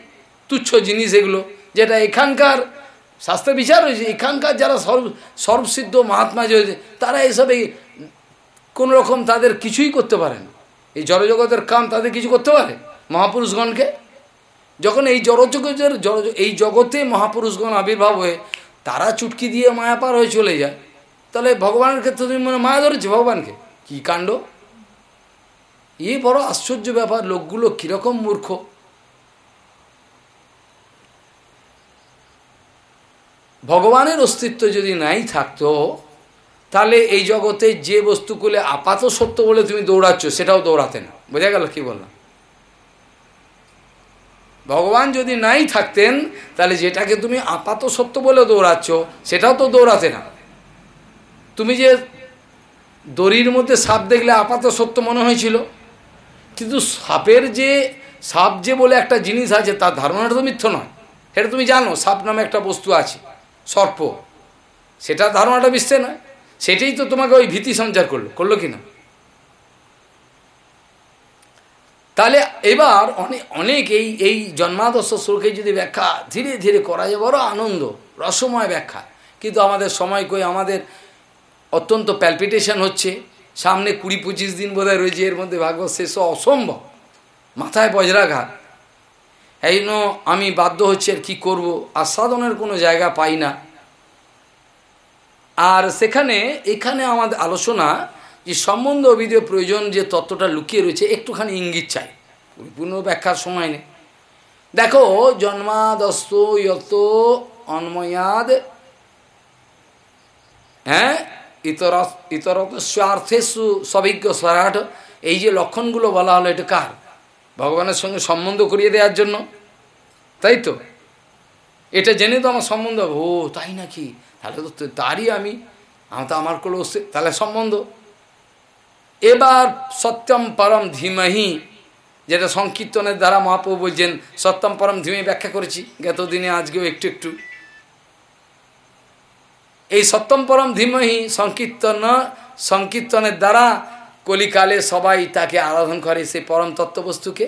তুচ্ছ জিনিস এগুলো। যেটা এখানকার শাস্ত্র বিচার হয়েছে, এখানকার যারা সর্ব, সর্বসিদ্ধ মহাত্মা যে তারা এসবে কোনো রকম তাদের কিছুই করতে পারে না। এই জড়জগতের কাম তাদের কিছু করতে পারে? মহাপুরুষগণকে যখন এই জড়জগতের জড় এই জগতে মহাপুরুষগণ আবির্ভাব হয়ে তারা চুটকি দিয়ে মায়াপার হয়ে চলে যায়। তাহলে ভগবানের ক্ষেত্রে তুমি মনে মায়া ধরেছে ভগবানকে? কি কাণ্ড? এই বড় আশ্চর্য ব্যাপার, লোকগুলো কীরকম মূর্খ। ভগবানের অস্তিত্ব যদি নাই থাকতো, তাহলে এই জগতে যে বস্তুগুলো আপাত সত্য বলে তুমি দৌড়াচ্ছ, সেটাও দৌড়াতে না। বোঝা গেল কি বললাম? ভগবান যদি নাই থাকতেন, তাহলে যেটাকে তুমি আপাত সত্য বলে দৌড়াচ্ছ, সেটাও তো দৌড়াতে না। তুমি যে দড়ির মধ্যে সাপ দেখলে আপাত সত্য মনে হয়েছিল। কিন্তু সাপের যে, সাপ যে বলে একটা জিনিস আছে, তার ধারণাটা তো মিথ্য নয়। সেটা তুমি জানো, সাপ নামে একটা বস্তু আছে, সর্প। সেটা ধারণাটা মিশছে নয়। সেটাই তো তোমাকে ওই ভীতি সঞ্চার করল করল কি না তাহলে এবার অনেক অনেক এই এই জন্মাদর্শ শ্লোকে যদি ব্যাখ্যা ধীরে ধীরে করা যায়, বড় আনন্দ, রসময় ব্যাখ্যা। কিন্তু আমাদের সময় কই, আমাদের অত্যন্ত প্যালপিটেশন হচ্ছে। সামনে কুড়ি পঁচিশ দিন বোধহয় রয়েছে, এর মধ্যে ভাগবত শেষ অসম্ভব। মাথায় বজ্রাঘাত। এই জন্য আমি বাধ্য হচ্ছে আর কী করব, আস্বাদনের কোনো জায়গা পাই না। আর সেখানে, এখানে আমাদের আলোচনা যে সম্বন্ধ অভিধেয় প্রয়োজন যে তত্ত্বটা লুকিয়ে রয়েছে, একটুখানি ইঙ্গিত চাই। পরিপূর্ণ ব্যাখ্যার সময় নেই। দেখো, জন্মাদস্ত ইয়ত অন্ময়াদ হ্যাঁ ইতর ইতরত স্বার্থে সু সবিজ্ঞ স্বরাট এই যে লক্ষণগুলো বলা হলো, এটা কার? ভগবানের সঙ্গে সম্বন্ধ করিয়ে দেওয়ার জন্য। তাই তো? এটা জেনে তো আমার সম্বন্ধ ও, তাই নাকি? তাহলে তো তারই আমি। আমার তো আমার কোনো তাহলে সম্বন্ধ। এবার সত্যম পরম ধীমহি, যেটা সংকীর্তনের দ্বারা মহাপ্রভু বলছেন, সত্যম পরম ধীমহি ব্যাখ্যা করেছি গত দিনে আজকেও একটু একটু। এই সত্যম পরম ধীমহি সংকীর্তন, সংকীর্তনের দ্বারা কলিকালে সবাই তাকে আরাধন করে সেই পরম তত্ত্ববস্তুকে।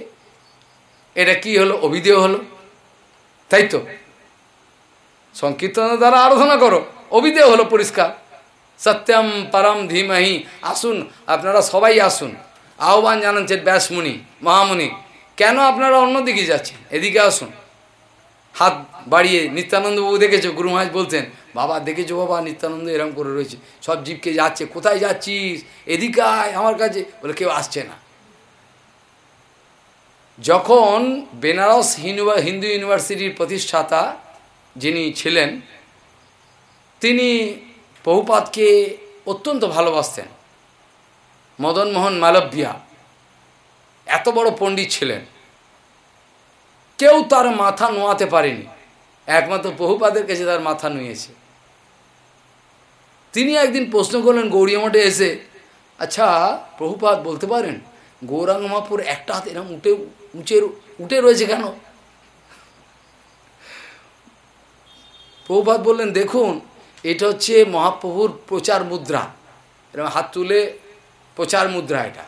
এটা কি হলো? অভিদেয় হলো? তাই তো? সংকীর্তনের দ্বারা আরাধনা করো, অভিদেয় হলো পরিষ্কার। সত্যম পরম ধীমহি, আসুন, আপনারা সবাই আসুন। আহ্বান জানাচ্ছেন ব্যাসমুনি, মহামুনি, কেন আপনারা অন্যদিকে যাচ্ছেন? এদিকে আসুন। হাত বাড়িয়ে নিত্যানন্দ বাবু দেখেছ? গুরু মহাজ বলতেন বাবা দেখেছ বাবা, নিত্যানন্দ এরম করে রয়েছে। সব জীবকে যাচ্ছে, কোথায় যাচ্ছিস? এদিকে আয় আমার কাছে। বলে কেউ আসছে না। যখন বেনারস হিন্দু ইউনিভার্সিটির প্রতিষ্ঠাতা যিনি ছিলেন, তিনি বহুপাতকে অত্যন্ত ভালোবাসতেন। মদনমোহন মালব্যা এত বড় পণ্ডিত ছিলেন। কেউ তার মাথা নোয়াতে পারেনি। একমাত্র বহুপাদের কাছে তার মাথা নুয়েছে। তিনি একদিন প্রশ্ন করলেন, গৌরী মঠে এসে আচ্ছা প্রভুপাত বলতে পারেন, গৌরাঙ্গমাপুর একটা হাত এরকম উঠে, উঁচে, উঠে রয়েছে কেন? প্রভুপাত বললেন, দেখুন এটা হচ্ছে মহাপ্রভুর প্রচার মুদ্রা। এরকম হাত তুলে প্রচার মুদ্রা এটা।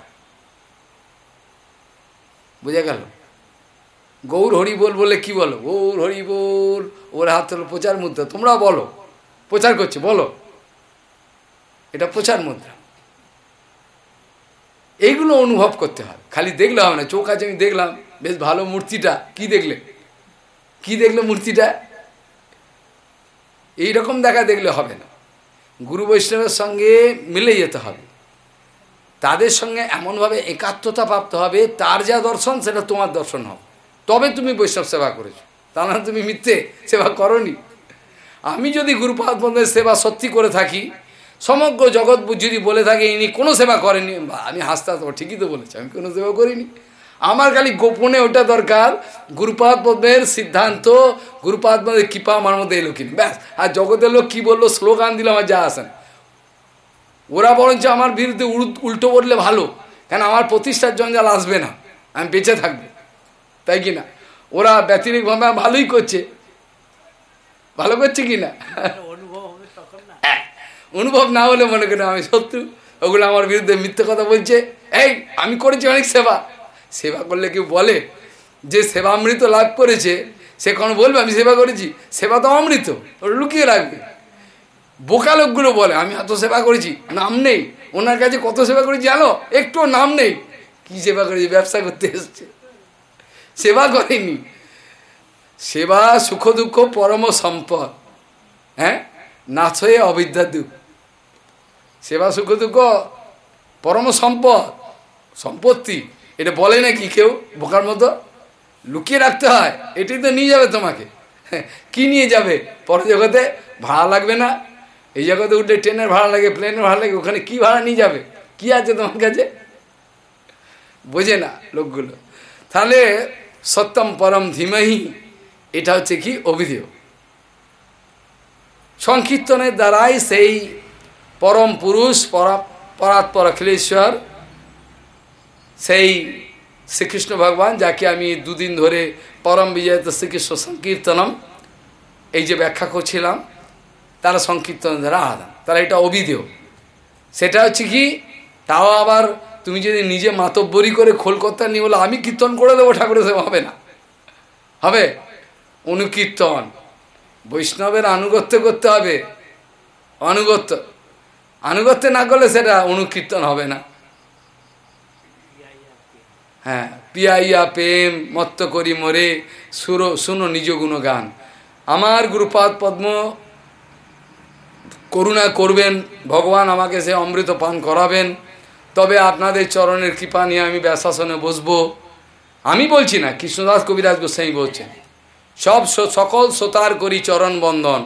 বোঝা গেল? গৌর হরি বল বলে কি বলো? গৌর হরি বল ওর হাত তুলে প্রচার মুদ্রা। তোমরা বলো, প্রচার করছে, বলো। এটা প্রচার মুদ্রা। এইগুলো অনুভব করতে হয়। খালি দেখলে হবে না, চোখ আছে, আমি দেখলাম। বেশ ভালো মূর্তিটা। কি দেখলে? কি দেখলে মূর্তিটা? এই রকম দেখা দেখলে হবে না। গুরু বৈষ্ণবের সঙ্গে মিলে যেতে হবে। তাদের সঙ্গে এমনভাবে একাত্মতা প্রাপ্ত হবে, তার যা দর্শন সেটা তোমার দর্শন হবে। তবে তুমি বৈষ্ণব সেবা করেছ। তা না তুমি মিথ্যে সেবা করনি। আমি যদি গুরুপাদ বন্ধের সেবা সত্যি করে থাকি, সমগ্র জগৎ যদি বলে থাকে, ইনি কোনো সেবা করেনি আমি হাসতে হাসতে ঠিকই তো বলেছি, আমি কোনো সেবা করিনি। আমার খালি গোপনে ওটা দরকার। গুরুপাদ পদ্মের সিদ্ধান্ত, গুরুপাদ পদ্মের কৃপা আমার মধ্যে এলো কিনা ব্যাস, আর জগতের লোক কী বলল? স্লোগান দিল আমার যা আসেন ওরা বরঞ্চ আমার বিরুদ্ধে উল্টো বললে ভালো। কেন আমার প্রতিষ্ঠার জঞ্জাল আসবে না, আমি বেঁচে থাকব। তাই কি না? ওরা ব্যতিরিকভাবে ভালোই করছে। ভালো করছে কি না? অনুভব না হলে মনে করি আমি শত্রু। ওগুলো আমার বিরুদ্ধে মিথ্যে কথা বলছে। এই, আমি করেছি অনেক সেবা। সেবা করলে কেউ বলে যে সেবা অমৃত লাভ করেছে, সে কোনো বলবে, আমি সেবা করেছি। সেবা তো অমৃত, ওটা লুকিয়ে রাখবে। বোকা লোকগুলো বলে, আমি এত সেবা করেছি, নাম নেই। ওনার কাছে কত সেবা করেছি জানো? একটু নাম নেই। কি সেবা করেছি? ব্যবসা করতে এসছে। সেবা করেনি। সেবা সুখ দুঃখ পরম সম্পদ। হ্যাঁ? নাচ হয়ে অবিদ্যা দুঃখ। সেবা সুখ দুঃখ পরম সম্পদ, সম্পত্তি। এটা বলে নাকি কেউ? বোকার মতো? লুকিয়ে রাখতে হয়। এটাই তো নিয়ে যাবে তোমাকে। কি নিয়ে যাবে? পর জগতে ভাড়া লাগবে না। এই জগতে উঠলে ট্রেনের ভাড়া লাগে, প্লেনের ভাড়া লাগে, ওখানে কি ভাড়া নিয়ে যাবে? কি আছে তোমার কাছে? বোঝে না লোকগুলো। তাহলে সত্যম পরম ধীমহি, এটা হচ্ছে কি? অভিধেয়। সংকীর্তনের দ্বারাই সেই পরম পুরুষ পরাৎপর অখিলেশ্বর সেই শ্রীকৃষ্ণ ভগবান, যাকে আমি দুদিন ধরে পরম বিজয়ত শ্রীকৃষ্ণ সংকীর্তনম, এই যে ব্যাখ্যা করছিলাম, তারা সংকীর্তন দ্বারা আলাদা। তারা এটা অবিধেয়। সেটা হচ্ছে কি, তাও আবার তুমি যদি নিজে মাতব্বরি করে খোলকর্তা নিয়ে বলো, আমি কীর্তন করে দেবো ঠাকুরের সেবা, হবে না। হবে? অনুকীর্তন। বৈষ্ণবের আনুগত্য করতে হবে। অনুগত্য। আনুগত্য না করলে সেটা অনুকীর্তন হবে না। হ্যাঁ পিয়াইয়া প্রেম, মত্ত করি মরে, সুর, শুনো নিজ গুণগান। আমার গুরুপাদ পদ্ম করুণা করবেন, ভগবান আমাকে সে অমৃত পান করাবেন। তবে আপনাদের চরণের কৃপা নিয়ে আমি ব্যাসাসনে বসবো। আমি বলছি না, কৃষ্ণদাস কবিরাজ গোস্বাই বলছেন, সব সকল সোতার করি চরণ বন্ধন।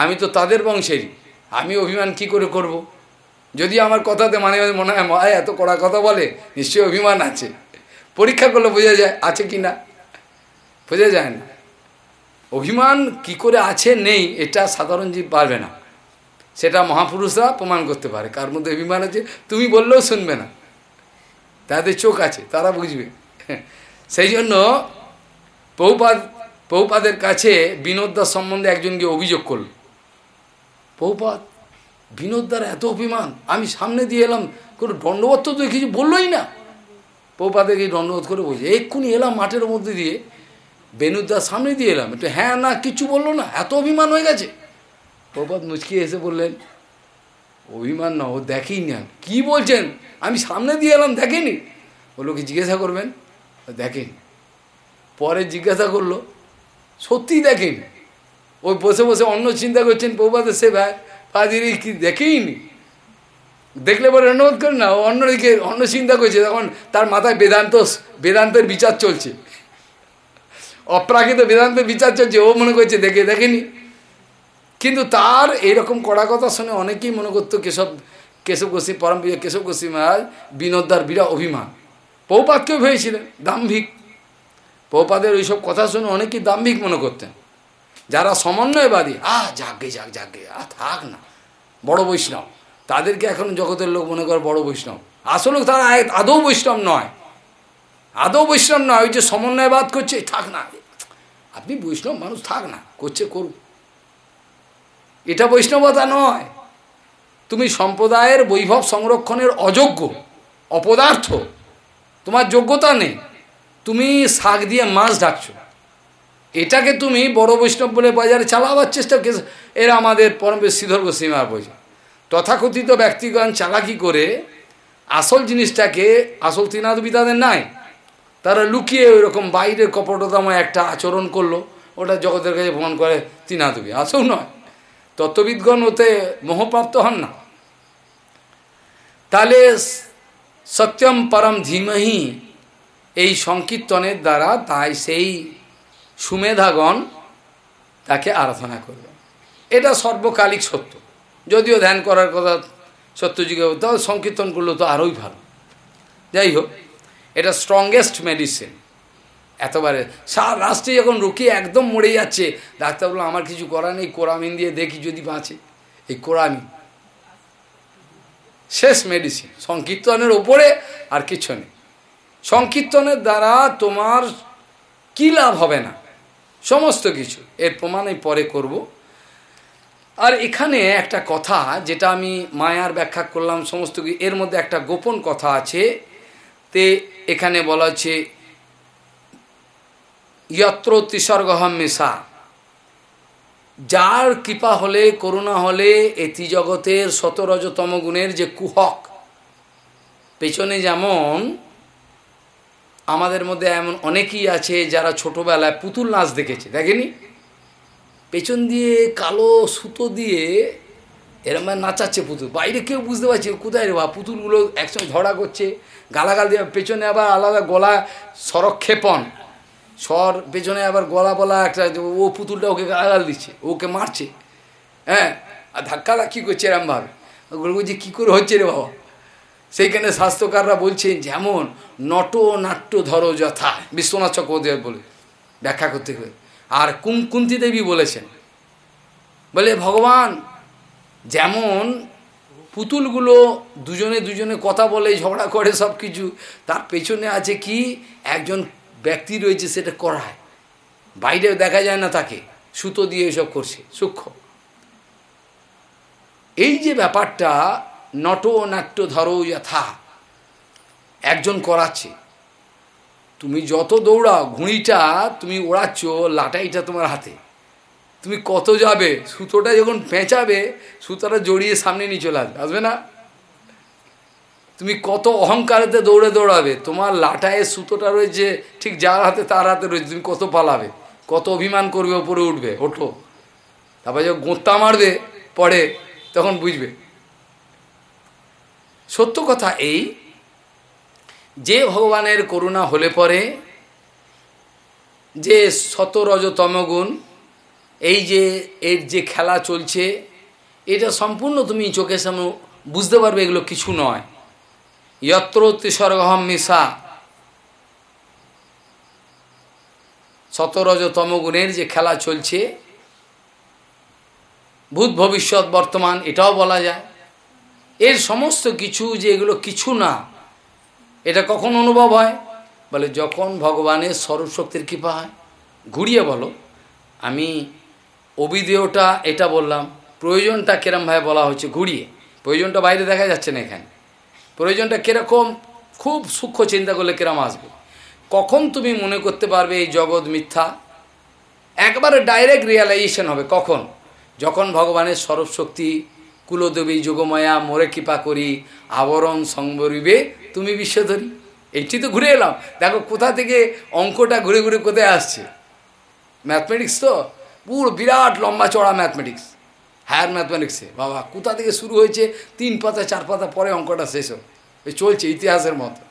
আমি তো তাদের বংশেরই, আমি অভিমান কি করে করব। যদি আমার কথাতে মানে মনে হয় এত কড়া কথা বলে, নিশ্চয়ই অভিমান আছে। পরীক্ষা করলে বোঝা যায়, আছে কি না? বোঝা যায় না। অভিমান কি করে আছে, নেই, এটা সাধারণ জীব পারবে না। সেটা মহাপুরুষরা প্রমাণ করতে পারে। কার মধ্যে অভিমান আছে, তুমি বললেও শুনবে না। তাদের চোখ আছে, তারা বুঝবে। সেই জন্য পৌপাদ পৌপাদের কাছে বিনোদদার সম্বন্ধে একজনকে অভিযোগ করল। পৌপাদ বিনোদদার এত অভিমান, আমি সামনে দিয়ে এলাম, কোনো দণ্ডবোধ তো কিছু বললোই না। পৌপাদেরকে দণ্ডবোধ করে বলছে, এক্ষুনি এলাম মাঠের মধ্যে দিয়ে। বেনুদার সামনে দিয়ে এলাম। একটু হ্যাঁ না, কিছু বলল না, এত অভিমান হয়ে গেছে। প্রপাত মুচকি এসে বললেন, অভিমান না, ও দেখেই না কি বলছেন? আমি সামনে দিয়ে এলাম, দেখেনি? ও লোকে জিজ্ঞাসা করবেন? দেখেনি। পরে জিজ্ঞাসা করল, সত্যিই দেখেনি? ওই বসে বসে অন্য চিন্তা করছেন প্রপাতের সে ভাই ফাজির কি দেখেই নি দেখলে পরে অনুরোধ করেন না অন্যদিকে, অন্য চিন্তা করছে, তখন তার মাথায় বেদান্ত বেদান্তের বিচার চলছে। অপ্রাকৃত বেদান্তের বিচার চলছে, ও মনে করছে, দেখে, দেখেনি। কিন্তু তার এইরকম কড়া কথা শুনে অনেকেই মনে করতো, কেশব কেশব গোস্বী পরম কেশব গোস্বী মহারাজ বিনোদার বিরা অভিমান। পৌপাতকেও ভেবেছিলেন, দাম্ভিক। পৌপাদের ওইসব কথা শুনে অনেকেই দাম্ভিক মনে করতেন। যারা সমন্বয়বাদী, আহ যাগে যাক যাগে আ থাক না, বড় বৈষ্ণব। তাদেরকে এখন জগতের লোক মনে করে বড় বৈষ্ণব। আসলে তারা আদৌ বৈষ্ণব নয়। আদৌ বৈষ্ণব নয়, ওই যে সমন্বয়বাদ করছে থাক না। আপনি বৈষ্ণব মানুষ থাক না, করছে করুক। এটা বৈষ্ণবতা নয়। তুমি সম্প্রদায়ের বৈভব সংরক্ষণের অযোগ্য, অপদার্থ। তোমার যোগ্যতা নেই। তুমি শাক দিয়ে মাছ ডাকছো। এটাকে তুমি বড় বৈষ্ণব বলে বাজারে চালাবার চেষ্টা এরা আমাদের পরমের শ্রীধর গোস্বীমার বোঝে তথাকথিত ব্যক্তিগণ চালাকি করে আসল জিনিসটাকে আসল তিনাদবি তাদের নাই। তারা লুকিয়ে ওই রকম বাইরের কপটতাময় একটা আচরণ করল, ওটা জগতের কাছে প্রমাণ করে তিনাদবি। আসল নয়। তত্ত্ববিদগণ ওতে মোহপ্রাপ্ত হন না। তাহলে সত্যম পরম ধীমহি এই সংকীর্তনের দ্বারা তাই সেই সুমেধাগণ তাকে আরাধনা করবে এটা সর্বকালিক সত্য। যদিও ধ্যান করার কথা সত্যযুগে তাহলে সংকীর্তন করলে তো আরোই ভালো। যাই হোক, এটা স্ট্রংগেস্ট মেডিসিন এতবারে সার রাষ্ট্রে যখন রুকিয়ে একদম মরে যাচ্ছে, ডাক্তার বলল, আমার কিছু করা নেই কোরামিন দিয়ে দেখি যদি বাঁচে। এই কোরামিন শেষ মেডিসিন সংকীর্তনের ওপরে আর কিছু নেই। সংকীর্তনের দ্বারা তোমার কী লাভ হবে না? সমস্ত কিছু। এর প্রমাণ আমি পরে করব। আর এখানে একটা কথা যেটা আমি মায়ার ব্যাখ্যা করলাম সমস্ত এর মধ্যে একটা গোপন কথা আছে। তে এখানে বলা হচ্ছে, ইয়ত্র তিসর্গহম মেশা যার কৃপা হলে, করুণা হলে এতি জগতের শতরজতম গুণের যে কুহক। পেছনে যেমন, আমাদের মধ্যে এমন অনেকেই আছে যারা ছোটবেলায় পুতুল নাচ দেখেছে। দেখেনি? পেছন দিয়ে কালো সুতো দিয়ে এরম নাচাচ্ছে পুতুল। বাইরে কেউ বুঝতে পারছে কোথায় রে বা পুতুলগুলো একসঙ্গে ঝড়া করছে, গালাগাল দিয়ে পেছনে আবার আলাদা গলা সরক্ষেপণ স্বর পেছনে আবার গলা বলা একটা ও পুতুলটা ওকে গালাগাল দিচ্ছে, ওকে মারছে। হ্যাঁ? আর ধাক্কা ধাক্কি করছে এরমভাবে ওগুলো বলছে, কী করে হচ্ছে রে বাবা? সেইখানে স্বাস্থ্যকাররা বলছেন, যেমন নট নাট্য ধরো যথা। বিশ্বনাথ চক্রবর্তী বলে ব্যাখ্যা করতে হবে আর কুম কুন্তি দেবী বলেছেন। বলে, ভগবান, যেমন পুতুলগুলো দুজনে দুজনে কথা বলে, ঝগড়া করে সব কিছু তার পেছনে আছে কি? একজন ব্যক্তি রয়েছে, সেটা করায়। বাইরে দেখা যায় না তাকে। সুতো দিয়ে এসব করছে, সূক্ষ্ম। এই যে ব্যাপারটা, নট নাট্য ধরো যথা, একজন করাচ্ছে। তুমি যত দৌড়াও, ঘুড়িটা তুমি ওড়াচ্ছ, লাটাইটা তোমার হাতে। তুমি কত যাবে, সুতোটা যখন পেঁচাবে, সুতোটা জড়িয়ে সামনে নিয়ে চলে আসবে আসবে না? তুমি কত অহংকারেতে দৌড়ে দৌড়াবে, তোমার লাটায় সুতোটা রয়েছে, ঠিক যার হাতে তার হাতে রয়েছে, তুমি কত পালাবে, কত অভিমান করবে, ওপরে উঠবে, ওঠো। তারপরে যখন গোঁত্তা মারবে পরে, তখন বুঝবে। সত্য কথা এই যে ভগবানের করুণা হলে পরে, যে শত রজতম গুণ এই যে এর যে খেলা চলছে, এটা সম্পূর্ণ তুমি চোখের সামনে বুঝতে পারবে এগুলো কিছু নয়। যত্র তিসর্গহম মিশা। শতরজতম গুণের যে খেলা চলছে, ভূত ভবিষ্যৎ বর্তমান এটাও বলা যায়। এর সমস্ত কিছু যে এগুলো কিছু না এটা কখন অনুভব হয়? বলে, যখন ভগবানের সর্বশক্তির কৃপা হয়। ঘুরিয়ে বলো। আমি অবিদেয়টা এটা বললাম, প্রয়োজনটা কিরমভাবে বলা হচ্ছে ঘুরিয়ে। প্রয়োজনটা বাইরে দেখা যাচ্ছে না এখানে। প্রয়োজনটা কীরকম, খুব সূক্ষ্ম চিন্তা করলে কিরম আসবে? কখন তুমি মনে করতে পারবে এই জগৎ মিথ্যা? একবারে ডাইরেক্ট রিয়েলাইজেশন হবে, কখন? যখন ভগবানের সর্বশক্তি, কুলদেবী, যোগমায়া, মোরে কৃপা করি, আবরণ সংবরিবে তুমি বিশ্বধরী? এইটি তো ঘুরে এলাম। দেখো, কোথা থেকে অঙ্কটা ঘুরে ঘুরে কোথায় আসছে? ম্যাথমেটিক্স তো? পুরো বিরাট লম্বা চড়া ম্যাথমেটিক্স হায়ার ম্যাথমেটিক্সে বাবা, কোথা থেকে শুরু হয়েছে? তিন পাতা, চার পাতা পরে অঙ্কটা শেষ হবে। চলছে ইতিহাসের মতো।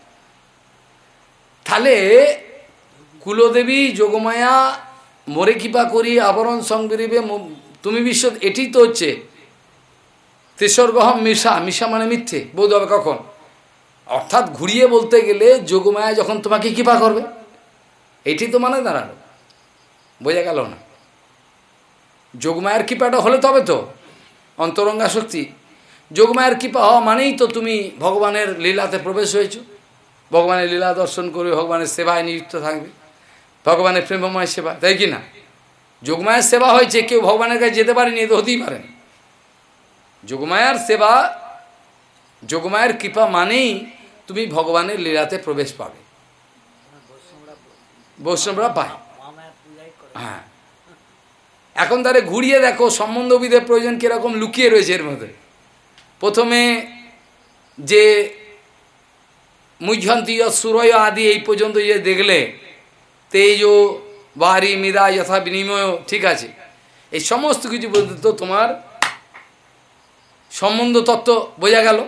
তাহলে, কুলদেবী, যোগমায়া, মরে কৃপা করি, আবরণ সংবেরিবে তুমি বিশ্ব এটি তো হচ্ছে তেসর্গহম মিশা। মিশা মানে মিথ্যে। বোধ হবে কখন? অর্থাৎ ঘুরিয়ে বলতে গেলে যোগমায়া যখন তোমাকে কৃপা করবে, এটি তো মানে দাঁড়াল। বোঝা গেল না। যোগমায়ের কৃপাটা হলে তবে তো, অন্তরঙ্গা শক্তি। যোগমায়ের কৃপা হওয়া মানেই তো তুমি ভগবানের লীলাতে প্রবেশ হয়েছ। ভগবানের লীলা দর্শন করে ভগবানের সেবায় নিযুক্ত থাকবে। ভগবানের প্রেমময় সেবা, তাই কি না? যোগমায়ের সেবা হয়েছে, কেউ ভগবানের কাছে যেতে পারেনি, এ তো হতেই পারেন যোগমায়ার সেবা, যোগমায়ের কৃপা মানেই তুমি ভগবানের লীলাতে প্রবেশ পাবে। বৈষ্ণবরা পায়। হ্যাঁ। এখন তারে ঘুরিয়ে দেখো, সম্বন্ধবিদের প্রয়োজন কীরকম লুকিয়ে রয়েছে এর মধ্যে। প্রথমে যে মুঝন্তীয় সুরয় আদি এই পর্যন্ত যে দেখলে, তেজ, বাহারি, মিদা, যথা বিনিময়, ঠিক আছে। এই সমস্ত কিছু পর্যন্ত তোমার সম্বন্ধ তত্ত্ব বোঝা গেল।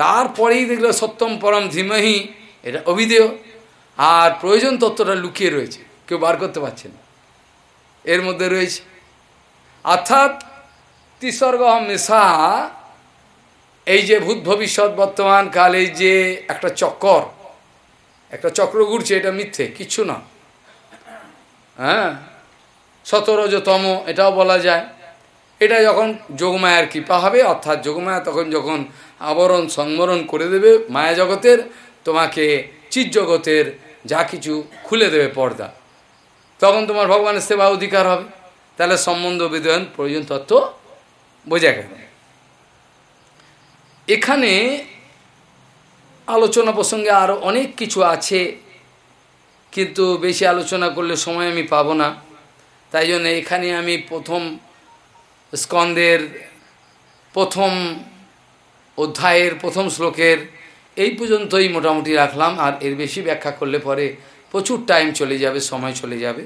তারপরেই দেখল সত্যম পরম ধীমহি, এটা অভিধেয়। আর প্রয়োজন তত্ত্বটা লুকিয়ে রয়েছে, কেউ বার করতে পারছে না। এর মধ্যে রয়েছে, অর্থাৎ তিসর্গ মেশা এই যে ভূত ভবিষ্যৎ বর্তমান কালে যে একটা চক্কর, একটা চক্র ঘুরছে, এটা মিথ্যে, কিচ্ছু না। হ্যাঁ শতরজতম এটাও বলা যায়। এটা যখন যোগমায়ার কৃপা হবে, অর্থাৎ যোগমায়া তখন যখন আবরণ সংবরণ করে দেবে মায়া জগতের তোমাকে চিৎ জগতের যা কিছু খুলে দেবে পর্দা। তখন তোমার ভগবানের সেবা অধিকার হবে। তাহলে সম্বন্ধ বিধয়ন প্রয়োজন, তত্ত্ব বোঝা গেল। এখানে আলোচনা প্রসঙ্গে আরও অনেক কিছু আছে, কিন্তু বেশি আলোচনা করলে সময় আমি পাবো না। তাই জন্য এখানে আমি প্রথম স্কন্দের প্রথম অধ্যায়ের প্রথম শ্লোকের, এই পর্যন্তই মোটামুটি রাখলাম, আর এর বেশি ব্যাখ্যা করলে পরে প্রচুর টাইম চলে যাবে, সময় চলে যাবে।